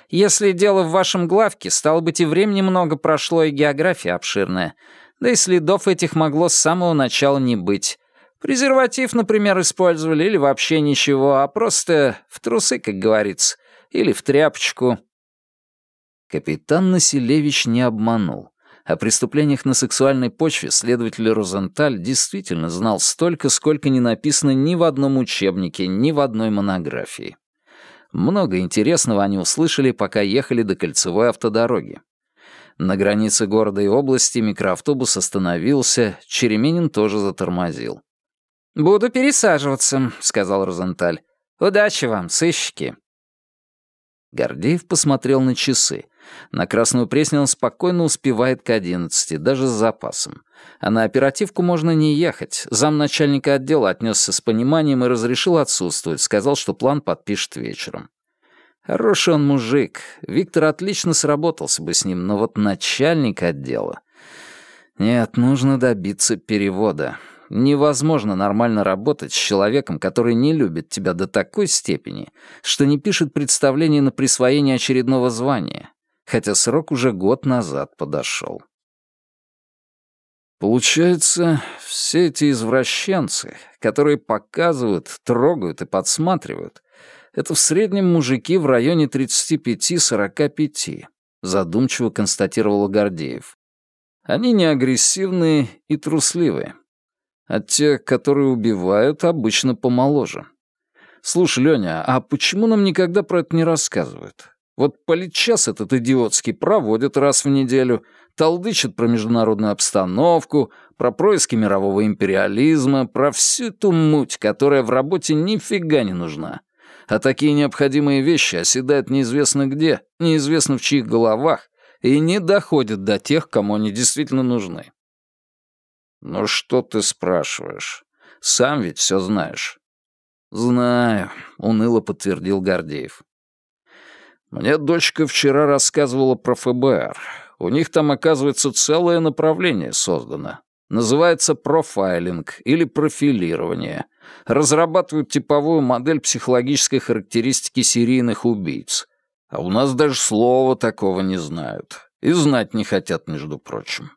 B: Если дело в вашем главке, стало быть, и времени много прошло, и география обширная. Да и следов этих могло с самого начала не быть. Презерватив, например, использовали, или вообще ничего, а просто в трусы, как говорится, или в тряпочку.
A: Капитан Населевич не обманул. О преступлениях на сексуальной почве следователь Розенталь действительно знал столько, сколько не написано ни в одном учебнике, ни в одной монографии. Много интересного они услышали, пока ехали до кольцевой автодороги. На границе города и области микроавтобус остановился, Череменин тоже затормозил.
B: «Буду пересаживаться», — сказал Розенталь. «Удачи вам, сыщики».
A: Гордеев посмотрел на часы. На Красную Пресне он спокойно успевает к одиннадцати, даже с запасом. А на оперативку можно не ехать. Замначальника отдела отнесся с пониманием и разрешил отсутствовать, сказал, что план подпишет вечером. Хороший он мужик. Виктор отлично сработался бы с ним, но вот начальник отдела... Нет, нужно добиться перевода. Невозможно нормально работать с человеком, который не любит тебя до такой степени, что не пишет представление на присвоение очередного звания, хотя срок уже год назад подошел. Получается, все эти извращенцы, которые показывают, трогают и подсматривают, это в среднем мужики в районе 35-45, задумчиво констатировал Гордеев. Они не агрессивные и трусливые. А те, которые убивают, обычно помоложе. Слушай, Лёня, а почему нам никогда про это не рассказывают? Вот политчас этот идиотский проводят раз в неделю, толдычат про международную обстановку, про происки мирового империализма, про всю эту муть, которая в работе нифига не нужна. А такие необходимые вещи оседают неизвестно где, неизвестно в чьих головах, и не доходят до тех, кому они действительно нужны. «Ну что ты спрашиваешь? Сам ведь все знаешь». «Знаю», — уныло подтвердил Гордеев. «Мне дочка вчера рассказывала про ФБР. У них там, оказывается, целое направление создано. Называется профайлинг или профилирование. Разрабатывают типовую модель психологической характеристики серийных убийц. А у нас даже слова такого не знают. И знать не хотят, между прочим.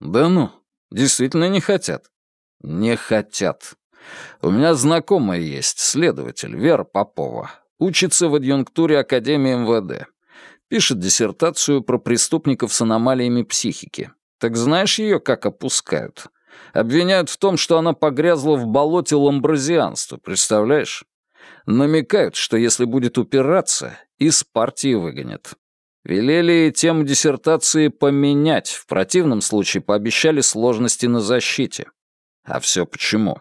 A: Да ну, Действительно не хотят? Не хотят. У меня знакомая есть, следователь, Вера Попова. Учится в адъюнктуре Академии МВД. Пишет диссертацию про преступников с аномалиями психики. Так знаешь ее, как опускают? Обвиняют в том, что она погрязла в болоте ламбразианства, представляешь? Намекают, что если будет упираться, из партии выгонят. Велели тему диссертации поменять, в противном случае пообещали сложности на защите. А все почему?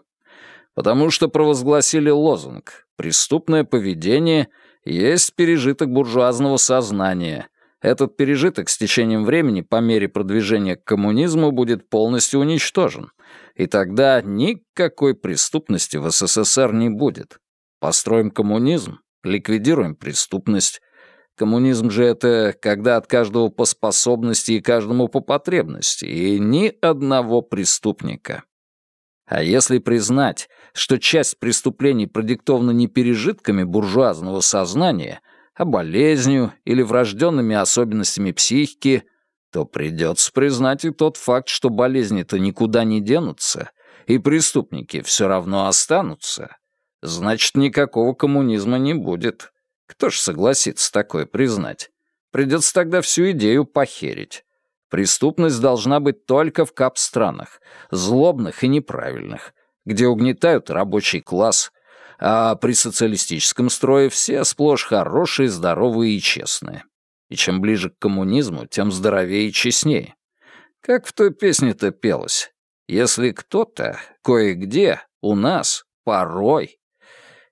A: Потому что провозгласили лозунг «Преступное поведение есть пережиток буржуазного сознания. Этот пережиток с течением времени по мере продвижения к коммунизму будет полностью уничтожен. И тогда никакой преступности в СССР не будет. Построим коммунизм, ликвидируем преступность, Коммунизм же это когда от каждого по способности и каждому по потребности, и ни одного преступника. А если признать, что часть преступлений продиктована не пережитками буржуазного сознания, а болезнью или врожденными особенностями психики, то придется признать и тот факт, что болезни-то никуда не денутся, и преступники все равно останутся. Значит, никакого коммунизма не будет. Кто ж согласится такое признать? Придется тогда всю идею похерить. Преступность должна быть только в кап-странах, злобных и неправильных, где угнетают рабочий класс, а при социалистическом строе все сплошь хорошие, здоровые и честные. И чем ближе к коммунизму, тем здоровее и честнее. Как в той песне-то пелось. Если кто-то, кое-где, у нас, порой,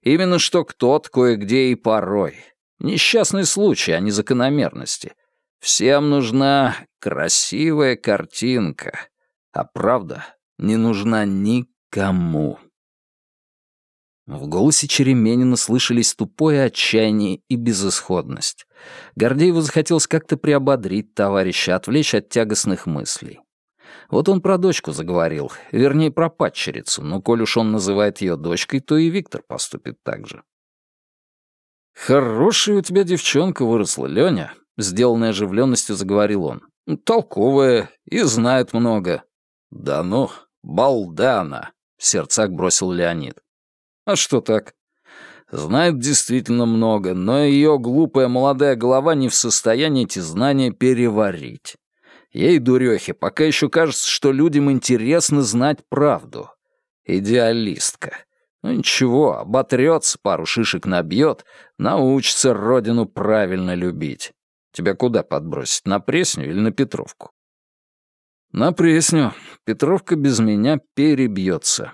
A: Именно что кто-то кое-где и порой. Несчастный случай, а не закономерности. Всем нужна красивая картинка, а правда не нужна никому. В голосе Череменина слышались тупое отчаяние и безысходность. Гордееву захотелось как-то приободрить товарища, отвлечь от тягостных мыслей. Вот он про дочку заговорил, вернее, про падчерицу, но коль уж он называет ее дочкой, то и Виктор поступит так же. «Хорошая у тебя девчонка выросла, Лёня», — сделанной оживленностью заговорил он. «Толковая и знает много». «Да ну, балда она», — в сердцах бросил Леонид. «А что так?» Знает действительно много, но ее глупая молодая голова не в состоянии эти знания переварить. Ей, дурехе, пока еще кажется, что людям интересно знать правду. Идеалистка. Ну ничего, оботрется, пару шишек набьет, научится родину правильно любить. Тебя куда подбросить, на Пресню или на Петровку? На Пресню. Петровка без меня перебьется.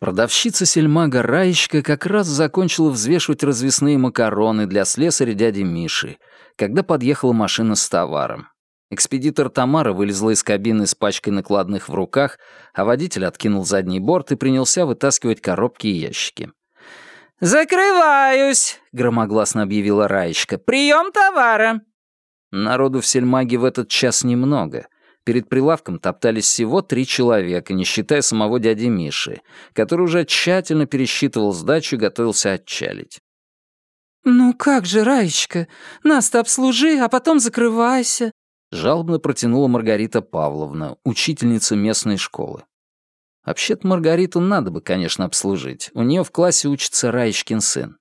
A: Продавщица сельмага Раечка как раз закончила взвешивать развесные макароны для слесаря дяди Миши, когда подъехала машина с товаром. Экспедитор Тамара вылезла из кабины с пачкой накладных в руках, а водитель откинул задний борт и принялся вытаскивать коробки и ящики.
B: «Закрываюсь!» — громогласно объявила Раечка. «Прием товара!»
A: Народу в сельмаге в этот час немного — Перед прилавком топтались всего три человека, не считая самого дяди Миши, который уже тщательно пересчитывал сдачу и готовился отчалить.
B: «Ну как же, Раечка, нас-то обслужи, а потом закрывайся»,
A: жалобно протянула Маргарита Павловна, учительница местной школы. Вообще-то Маргариту надо бы, конечно, обслужить. У нее в классе учится Раечкин сын.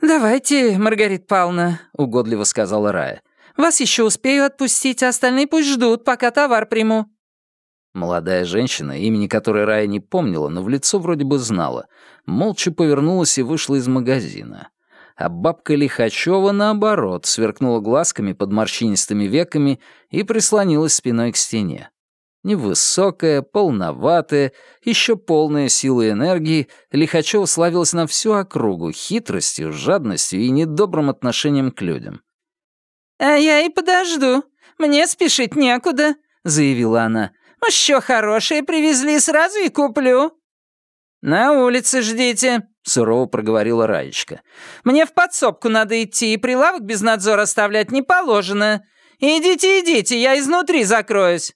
B: «Давайте, Маргарита Павловна», — угодливо сказала Рая. Вас еще успею отпустить, а остальные пусть ждут, пока товар приму».
A: Молодая женщина, имени которой Рая не помнила, но в лицо вроде бы знала, молча повернулась и вышла из магазина. А бабка Лихачева, наоборот, сверкнула глазками под морщинистыми веками и прислонилась спиной к стене. Невысокая, полноватая, еще полная силы и энергии, Лихачева славилась на всю округу хитростью, жадностью и недобрым отношением к людям.
B: «А я и подожду. Мне спешить некуда», — заявила она. «Ну что хорошее привезли, сразу и куплю». «На улице ждите», — сурово проговорила Раечка. «Мне в подсобку надо идти, и прилавок без надзора оставлять не положено. Идите, идите, я изнутри закроюсь».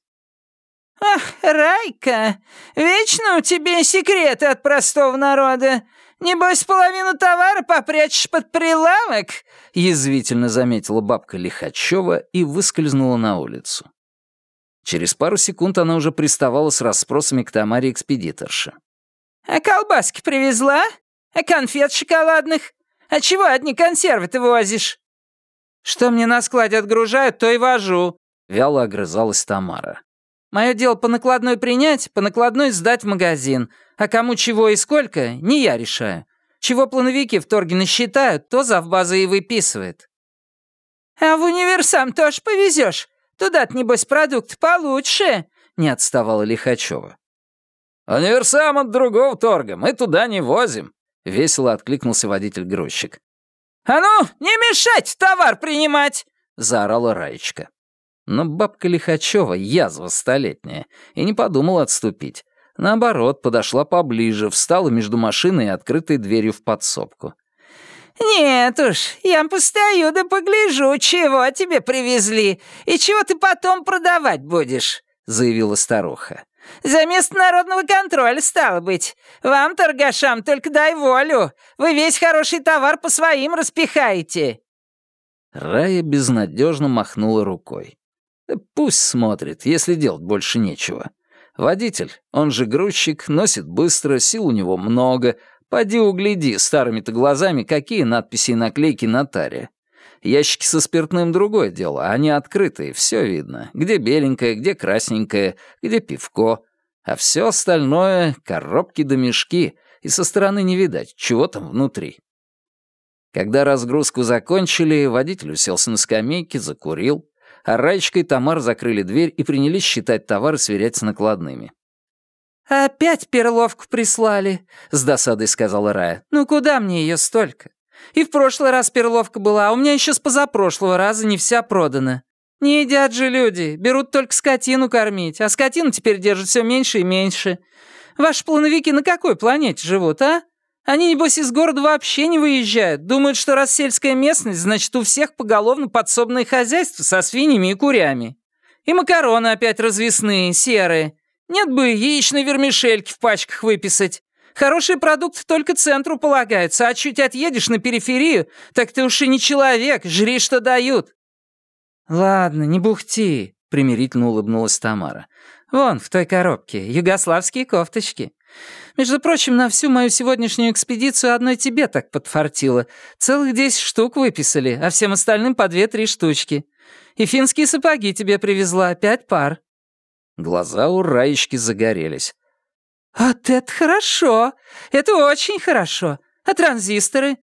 B: «Ах, Райка, вечно у тебя секреты от простого народа. Небось, половину товара попрячешь под прилавок?» — язвительно заметила бабка Лихачева и выскользнула на улицу. Через пару секунд она уже приставала с расспросами к Тамаре экспедиторше. «А колбаски привезла? А конфет шоколадных? А чего одни консервы ты возишь?» «Что мне на складе отгружают, то и вожу», — вяло огрызалась Тамара. Мое дело по накладной принять, по накладной сдать в магазин. А кому чего и сколько, не я решаю. Чего плановики в торге насчитают, то завбаза и выписывает». «А в универсам тоже повезешь? Туда-то, небось, продукт получше», — не отставала Лихачева.
A: «Универсам от другого торга, мы туда не возим», — весело откликнулся водитель-грузчик.
B: «А ну, не мешать товар принимать!»
A: — заорала Раечка. Но бабка Лихачева язва столетняя и не подумала отступить. Наоборот, подошла поближе, встала между машиной и открытой дверью в подсобку.
B: «Нет уж, я постою да погляжу, чего тебе привезли и чего ты потом продавать будешь», — заявила старуха. «За место народного контроля, стало быть. Вам, торгашам, только дай волю. Вы весь хороший товар по своим распихаете».
A: Рая безнадежно махнула рукой. Пусть смотрит, если делать больше нечего. Водитель, он же грузчик, носит быстро, сил у него много. Поди угляди старыми-то глазами, какие надписи и наклейки на таре. Ящики со спиртным — другое дело, они открытые, все видно. Где беленькое, где красненькое, где пивко. А все остальное — коробки да мешки, и со стороны не видать, чего там внутри. Когда разгрузку закончили, водитель уселся на скамейке, закурил, а Раечка и Тамар закрыли дверь и принялись считать товары и сверять с накладными.
B: «Опять перловку прислали», — с досадой сказала Рая. «Ну куда мне ее столько? И в прошлый раз перловка была, а у меня еще с позапрошлого раза не вся продана. Не едят же люди, берут только скотину кормить, а скотину теперь держат все меньше и меньше. Ваши плановики на какой планете живут, а? Они, небось, из города вообще не выезжают. Думают, что раз сельская местность, значит, у всех поголовно подсобное хозяйство со свиньями и курями. И макароны опять развесные, серые. Нет бы яичной вермишельки в пачках выписать. Хорошие продукты только центру полагаются, а чуть отъедешь на периферию, так ты уж и не человек, жри, что дают». «Ладно, не бухти», — примирительно улыбнулась Тамара. «Вон, в той коробке, югославские кофточки. Между прочим, на всю мою сегодняшнюю экспедицию одной тебе так подфартило. Целых десять штук выписали, а всем остальным по две-три штучки. И финские сапоги тебе привезла, пять пар».
A: Глаза у Раечки загорелись.
B: «Вот это хорошо! Это очень хорошо! А транзисторы?»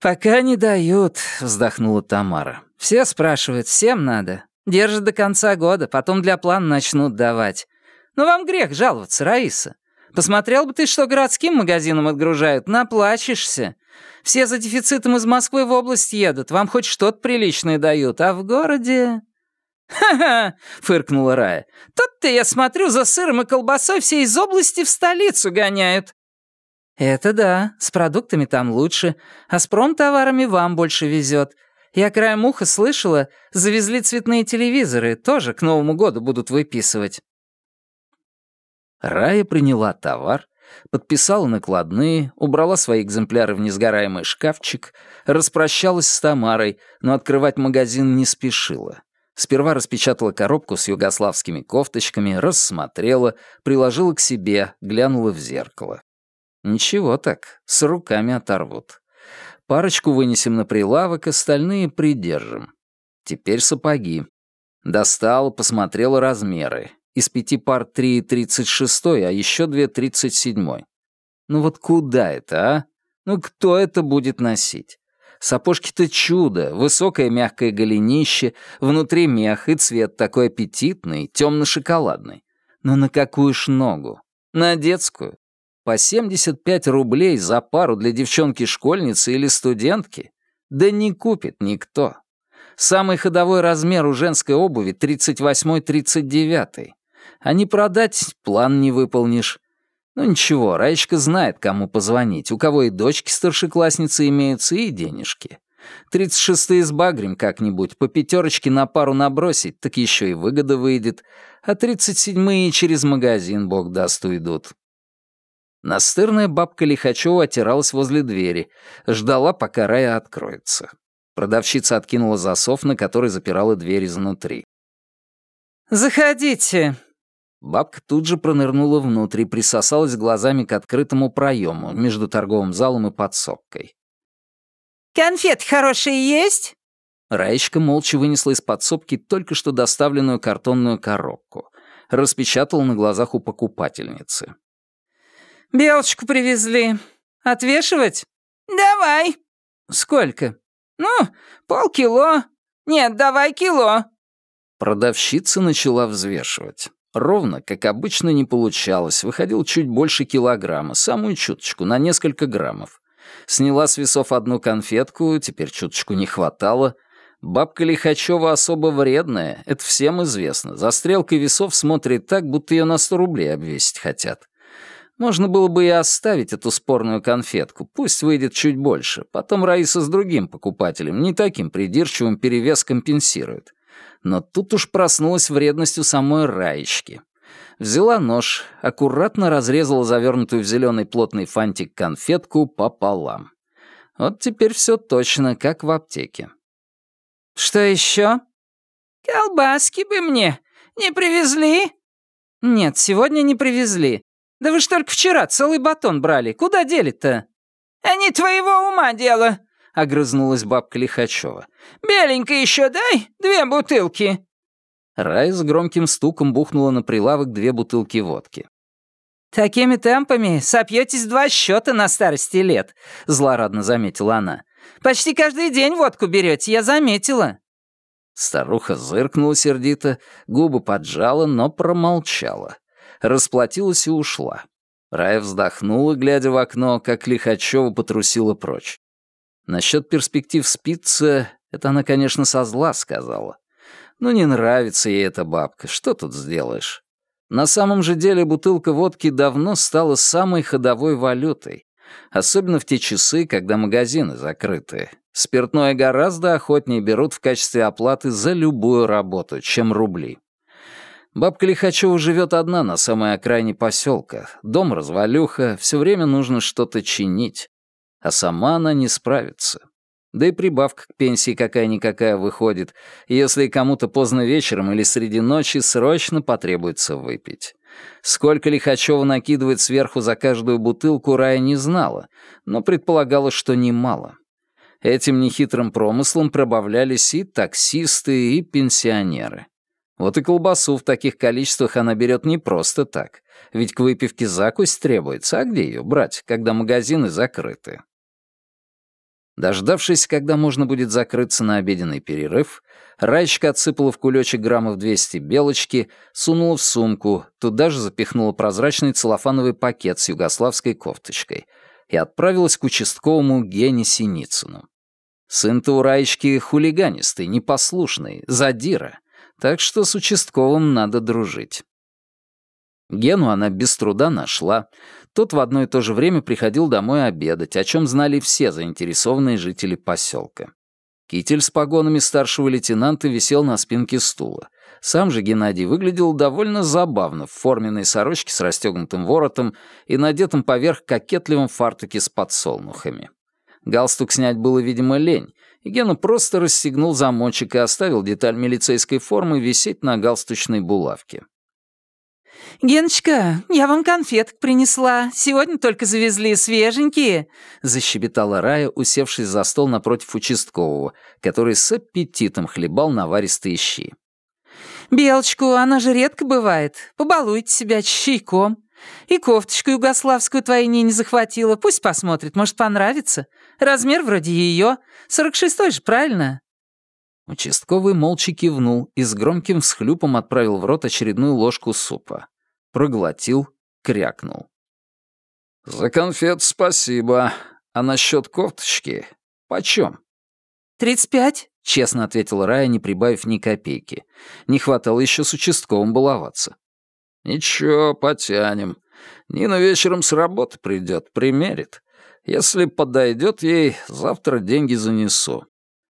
A: «Пока не дают», — вздохнула Тамара. «Все спрашивают, всем надо. Держат до конца года, потом для плана начнут давать. Но вам грех жаловаться, Раиса. Посмотрел бы ты, что городским магазинам отгружают, наплачешься. Все за дефицитом из Москвы в область едут, вам хоть что-то приличное дают, а в городе...»
B: «Ха-ха!» — фыркнула Рая. «Тут-то, я смотрю, за сыром и колбасой все из области в столицу гоняют». «Это да, с продуктами там лучше, а с промтоварами вам больше везет. Я краем уха слышала, завезли цветные телевизоры, тоже к Новому году будут выписывать».
A: Рая приняла товар, подписала накладные, убрала свои экземпляры в несгораемый шкафчик, распрощалась с Тамарой, но открывать магазин не спешила. Сперва распечатала коробку с югославскими кофточками, рассмотрела, приложила к себе, глянула в зеркало. Ничего так, с руками оторвут. Парочку вынесем на прилавок, остальные придержим. Теперь сапоги. Достала, посмотрела размеры. Из пяти пар три тридцать шестой, а еще две тридцать седьмой. Ну вот куда это, а? Ну кто это будет носить? Сапожки-то чудо, высокое мягкое голенище, внутри мех и цвет такой аппетитный, темно-шоколадный. Но на какую ж ногу? На детскую? По 75 рублей за пару для девчонки-школьницы или студентки? Да не купит никто. Самый ходовой размер у женской обуви 38-39. А не продать план не выполнишь. Ну ничего, Раечка знает, кому позвонить, у кого и дочки старшеклассницы имеются, и денежки. Тридцать шестые с багрем как-нибудь, по пятерочке на пару набросить, так еще и выгода выйдет, а тридцать седьмые через магазин, бог даст, уйдут. Настырная бабка Лихачева отиралась возле двери, ждала, пока Рая откроется. Продавщица откинула засов, на который запирала дверь изнутри.
B: «Заходите»,
A: Бабка тут же пронырнула внутрь и присосалась глазами к открытому проему между торговым залом и подсобкой.
B: «Конфет хорошие есть?»
A: Раечка молча вынесла из подсобки только что доставленную картонную коробку. распечатал на глазах у покупательницы.
B: «Белочку привезли. Отвешивать?» «Давай». «Сколько?» «Ну, полкило. Нет, давай кило».
A: Продавщица начала взвешивать. Ровно, как обычно, не получалось. Выходил чуть больше килограмма, самую чуточку, на несколько граммов. Сняла с весов одну конфетку, теперь чуточку не хватало. Бабка Лихачева особо вредная, это всем известно. За стрелкой весов смотрит так, будто ее на сто рублей обвесить хотят. Можно было бы и оставить эту спорную конфетку, пусть выйдет чуть больше. Потом Раиса с другим покупателем, не таким придирчивым, перевес компенсирует. Но тут уж проснулась вредностью самой Раечки. Взяла нож, аккуратно разрезала завернутую в зеленый плотный фантик конфетку пополам. Вот теперь все точно, как в аптеке.
B: «Что еще?»
C: «Колбаски бы мне не привезли?»
B: «Нет, сегодня не привезли. Да вы ж только вчера целый батон брали. Куда дели-то?»
C: «А не твоего ума дело», —
A: огрызнулась бабка Лихачева.
C: «Беленько еще дай, две бутылки».
A: Рай с громким стуком бухнула на прилавок две бутылки водки.
B: «Такими темпами сопьетесь два счета на старости лет», — злорадно заметила она. «Почти каждый день водку берете, я заметила».
A: Старуха зыркнула сердито, губы поджала, но промолчала расплатилась и ушла. Рая вздохнула, глядя в окно, как Лихачева потрусила прочь. Насчет перспектив спиться, это она, конечно, со зла сказала. Но не нравится ей эта бабка, что тут сделаешь? На самом же деле бутылка водки давно стала самой ходовой валютой. Особенно в те часы, когда магазины закрыты. Спиртное гораздо охотнее берут в качестве оплаты за любую работу, чем рубли. Бабка Лихачева живет одна на самой окраине поселка. Дом развалюха, все время нужно что-то чинить. А сама она не справится. Да и прибавка к пенсии какая-никакая выходит, если кому-то поздно вечером или среди ночи срочно потребуется выпить. Сколько Лихачева накидывает сверху за каждую бутылку, Рая не знала, но предполагала, что немало. Этим нехитрым промыслом пробавлялись и таксисты, и пенсионеры. Вот и колбасу в таких количествах она берет не просто так, ведь к выпивке закусь требуется, а где ее брать, когда магазины закрыты? Дождавшись, когда можно будет закрыться на обеденный перерыв, Раечка отсыпала в кулечек граммов 200 белочки, сунула в сумку, туда же запихнула прозрачный целлофановый пакет с югославской кофточкой и отправилась к участковому Гене Синицыну. Сын-то у Раечки хулиганистый, непослушный, задира — так что с участковым надо дружить. Гену она без труда нашла. Тот в одно и то же время приходил домой обедать, о чем знали все заинтересованные жители поселка. Китель с погонами старшего лейтенанта висел на спинке стула. Сам же Геннадий выглядел довольно забавно в форменной сорочке с расстегнутым воротом и надетом поверх кокетливом фартуке с подсолнухами. Галстук снять было, видимо, лень, и Гена просто расстегнул замочек и оставил деталь милицейской формы висеть на галстучной булавке.
B: «Геночка, я вам конфеток принесла. Сегодня только завезли свеженькие», — защебетала Рая, усевшись за стол напротив участкового, который с аппетитом хлебал наваристые щи. «Белочку, она же редко бывает. Побалуйте себя чайком. И кофточку югославскую твоей не захватила. Пусть посмотрит, может, понравится. Размер вроде ее. Сорок шестой же, правильно?»
A: Участковый молча кивнул и с громким всхлюпом отправил в рот очередную ложку супа. Проглотил, крякнул. «За конфет спасибо. А насчет кофточки? Почем?»
B: «Тридцать пять», —
A: честно ответила Рая, не прибавив ни копейки. Не хватало еще с участковым баловаться. «Ничего, потянем. Нина вечером с работы придет, примерит. Если подойдет ей, завтра деньги занесу.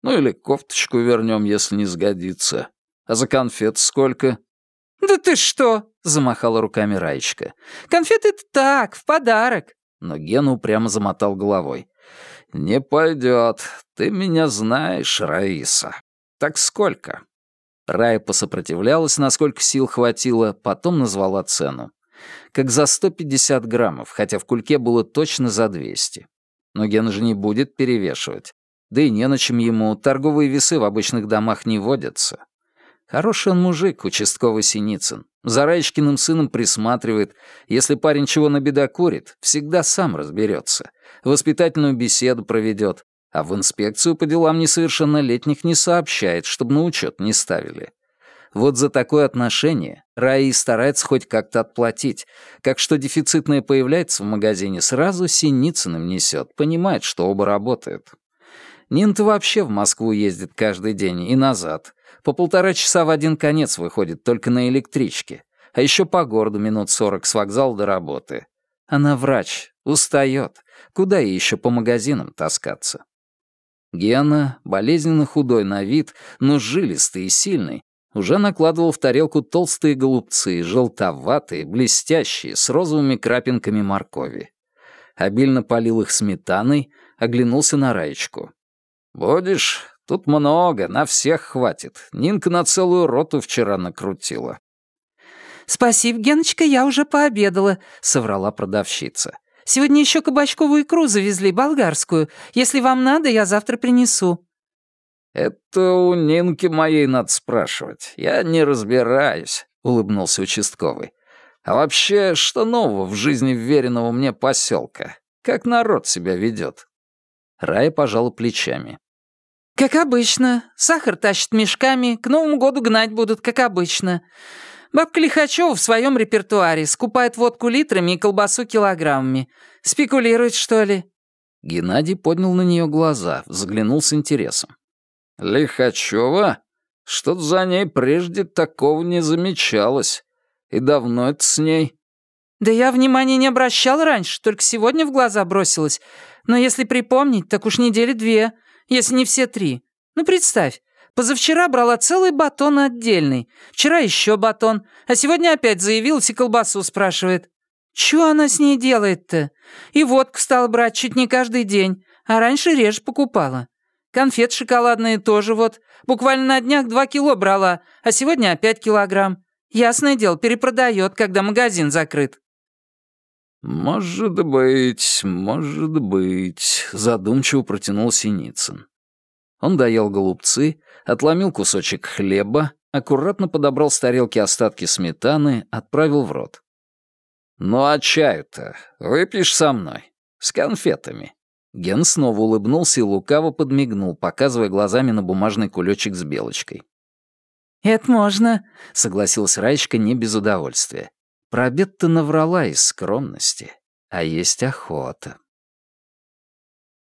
A: Ну или кофточку вернем, если не сгодится. А за конфет сколько?»
B: «Да ты что?» — замахала руками Раечка. «Конфеты — так, в подарок».
A: Но Гена упрямо замотал головой. «Не пойдет. Ты меня знаешь, Раиса. Так сколько?» Рая посопротивлялась, насколько сил хватило, потом назвала цену. Как за 150 граммов, хотя в кульке было точно за 200. Но Гена же не будет перевешивать. Да и не на чем ему, торговые весы в обычных домах не водятся. Хороший он мужик, участковый Синицын. За Раечкиным сыном присматривает. Если парень чего набедокурит, всегда сам разберется. Воспитательную беседу проведет. А в инспекцию по делам несовершеннолетних не сообщает, чтобы на учет не ставили. Вот за такое отношение Раи старается хоть как-то отплатить. Как что дефицитное появляется в магазине, сразу Синицыным несет, понимает, что оба работают. Нин-то вообще в Москву ездит каждый день и назад. По полтора часа в один конец выходит только на электричке. А еще по городу минут сорок с вокзала до работы. Она врач, устает. Куда ей еще по магазинам таскаться? Гена, болезненно худой на вид, но жилистый и сильный, уже накладывал в тарелку толстые голубцы, желтоватые, блестящие, с розовыми крапинками моркови. Обильно полил их сметаной, оглянулся на Раечку. «Будешь? Тут много, на всех хватит. Нинка на целую роту вчера накрутила».
B: «Спасибо, Геночка, я уже пообедала», — соврала продавщица. «Сегодня еще кабачковую икру завезли, болгарскую. Если вам надо, я завтра принесу».
A: «Это у Нинки моей надо спрашивать. Я не разбираюсь», — улыбнулся участковый. «А вообще, что нового в жизни вверенного мне поселка? Как народ себя ведет?» Рая пожала плечами.
B: «Как обычно. Сахар тащит мешками, к Новому году гнать будут, как обычно. Бабка Лихачева в своем репертуаре скупает водку литрами и колбасу килограммами. Спекулирует, что ли?»
A: Геннадий поднял на нее глаза, взглянул с интересом. «Лихачева? Что-то за ней прежде такого не замечалось. И давно это с ней?»
B: «Да я внимания не обращал раньше, только сегодня в глаза бросилась. Но если припомнить, так уж недели две если не все три. Ну, представь, позавчера брала целый батон отдельный, вчера еще батон, а сегодня опять заявилась и колбасу спрашивает. Чего она с ней делает-то? И водку стала брать чуть не каждый день, а раньше реже покупала. Конфет шоколадные тоже вот. Буквально на днях два кило брала, а сегодня опять килограмм. Ясное дело, перепродает, когда магазин закрыт.
A: «Может быть, может быть», — задумчиво протянул Синицын. Он доел голубцы, отломил кусочек хлеба, аккуратно подобрал с тарелки остатки сметаны, отправил в рот. «Ну а чаю-то выпьешь со мной? С конфетами?» Ген снова улыбнулся и лукаво подмигнул, показывая глазами на бумажный кулечек с белочкой.
B: «Это можно», —
A: согласилась Раечка не без удовольствия. Про обед-то наврала из скромности, а есть охота.